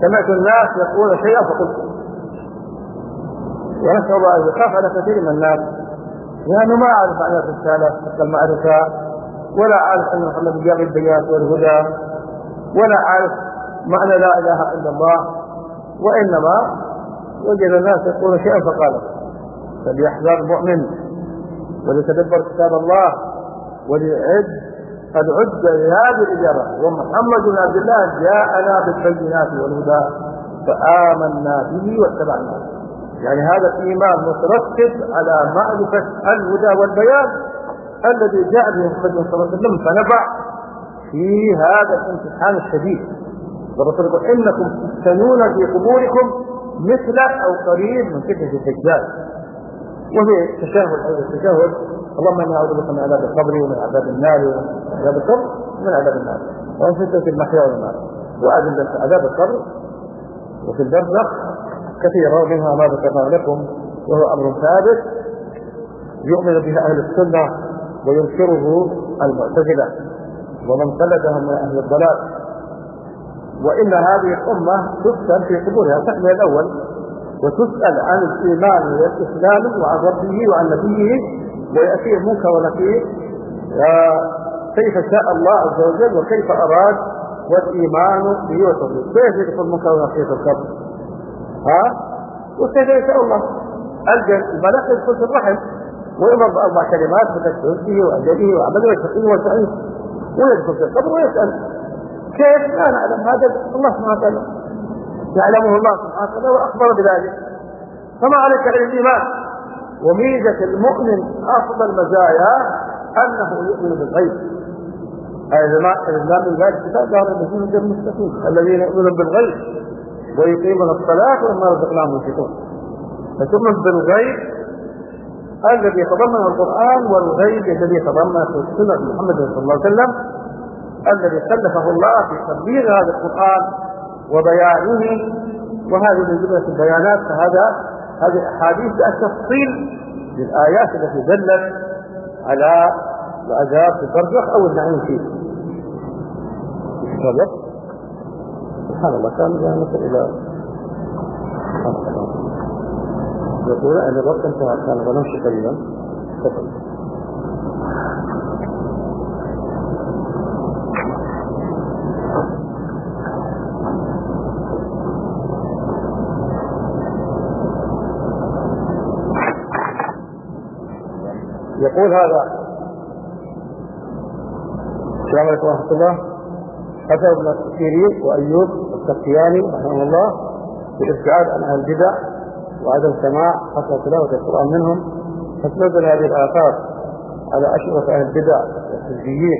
[SPEAKER 2] سمعت الناس يقول شيئا فقلت. ونسأل الله أن يخاف على كثير من الناس. لأنه ما أعرف معنى الرسالة حتى المعرفة. ولا أعرف أن محمد جاب البيان والهدى. ولا أعرف معنى لا إله إلا الله. وإنما وجد الناس يقولون شيئا فقال. فليحذر المؤمن. وليتدبر كتاب الله. وليعد قد عد لهذه الإجابة. ومحمد بن عبد الله جاءنا بالبينات والهدى فآمنا به واتبعناه يعني هذا الإيمان مترتب على معرفة الهدى والبيان الذي جاء به محمد صلى الله عليه وسلم فنفع في هذا الامتحان الشديد. الرسول يقول إنكم تفتنون في قبوركم مثل أو قريب من فتنة الدجال. وفي تشهد هذا التشهد اللهم إني أعوذ بك من عذاب القبر ومن عذاب النار ومن عذاب القبر ومن عذاب النار. ومن فتنة المحيا والممات. واذن عذاب القبر. وفي البرزخ كثيرا منها ما ذكرنا لكم وهو أمر ثابت يؤمن به أهل السنة وينكره المعتزلة. ومن قلدهم من أهل الضلال. وإن هذه الأمة تفتن في قبورها. تحمل الأول. وتسأل عن الإيمان والإسلام وعن ربه وعن نبيه ويأتيه منكر ونكير كيف شاء الله عز وجل وكيف أراد والإيمان به وتوحيده كيف يدخل المنكر ونكير في القبر؟ ها؟ وكيف يشاء الله؟ الملك يدخل في الرحم ويؤمر بأربع كلمات بكشف رزقه واجله وعمله وشقيه وسعيد ويدخل في القبر ويسأل. كيف؟ لا نعلم. هذا الله سبحانه وتعالى يعلمه الله سبحانه وتعالى وأخبر بذلك. فما عليك الا الإيمان؟ وميزة المؤمن أفضل مزايا أنه يؤمن بالغيب. الإسلام من ذلك كتاب قال الذين المستقيم. الذين يؤمنون بالغيب ويقيمون الصلاة وما رزقناهم ينفقون. فتؤمن بالغيب الذي يتضمن القرآن والغيب الذي يتضمن في سنة محمد صلى الله عليه وسلم الذي كلفه الله في تبليغ هذا القرآن وبيانه. وهذه من جملة البيانات. فهذا هذه الأحاديث التفصيل للآيات التي دلت على العذاب في البرزخ أو النعيم فيه. سبحان الله كان نصل إلى يقول أن الوقت انتهى كان ونمشي قليلا يقول هذا. السلام عليكم ورحمة الله. حسن بن السيرين وأيوب السختياني رحمه الله في الابتعاد عن أهل البدع وعدم سماع حتى تلاوة القرآن منهم. فتنزل هذه الآثار على أشرف أهل البدع والحزبيين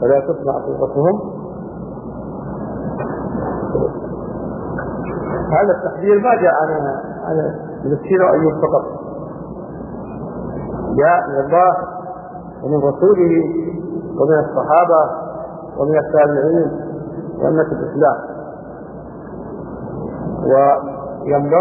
[SPEAKER 2] فلا تسمع صوتهم. هذا التحذير ما جاء عن عن المسكين وأيوب فقط. جاء من الله ومن رسوله ومن الصحابة ومن التابعين وأمة الإسلام. وينبغي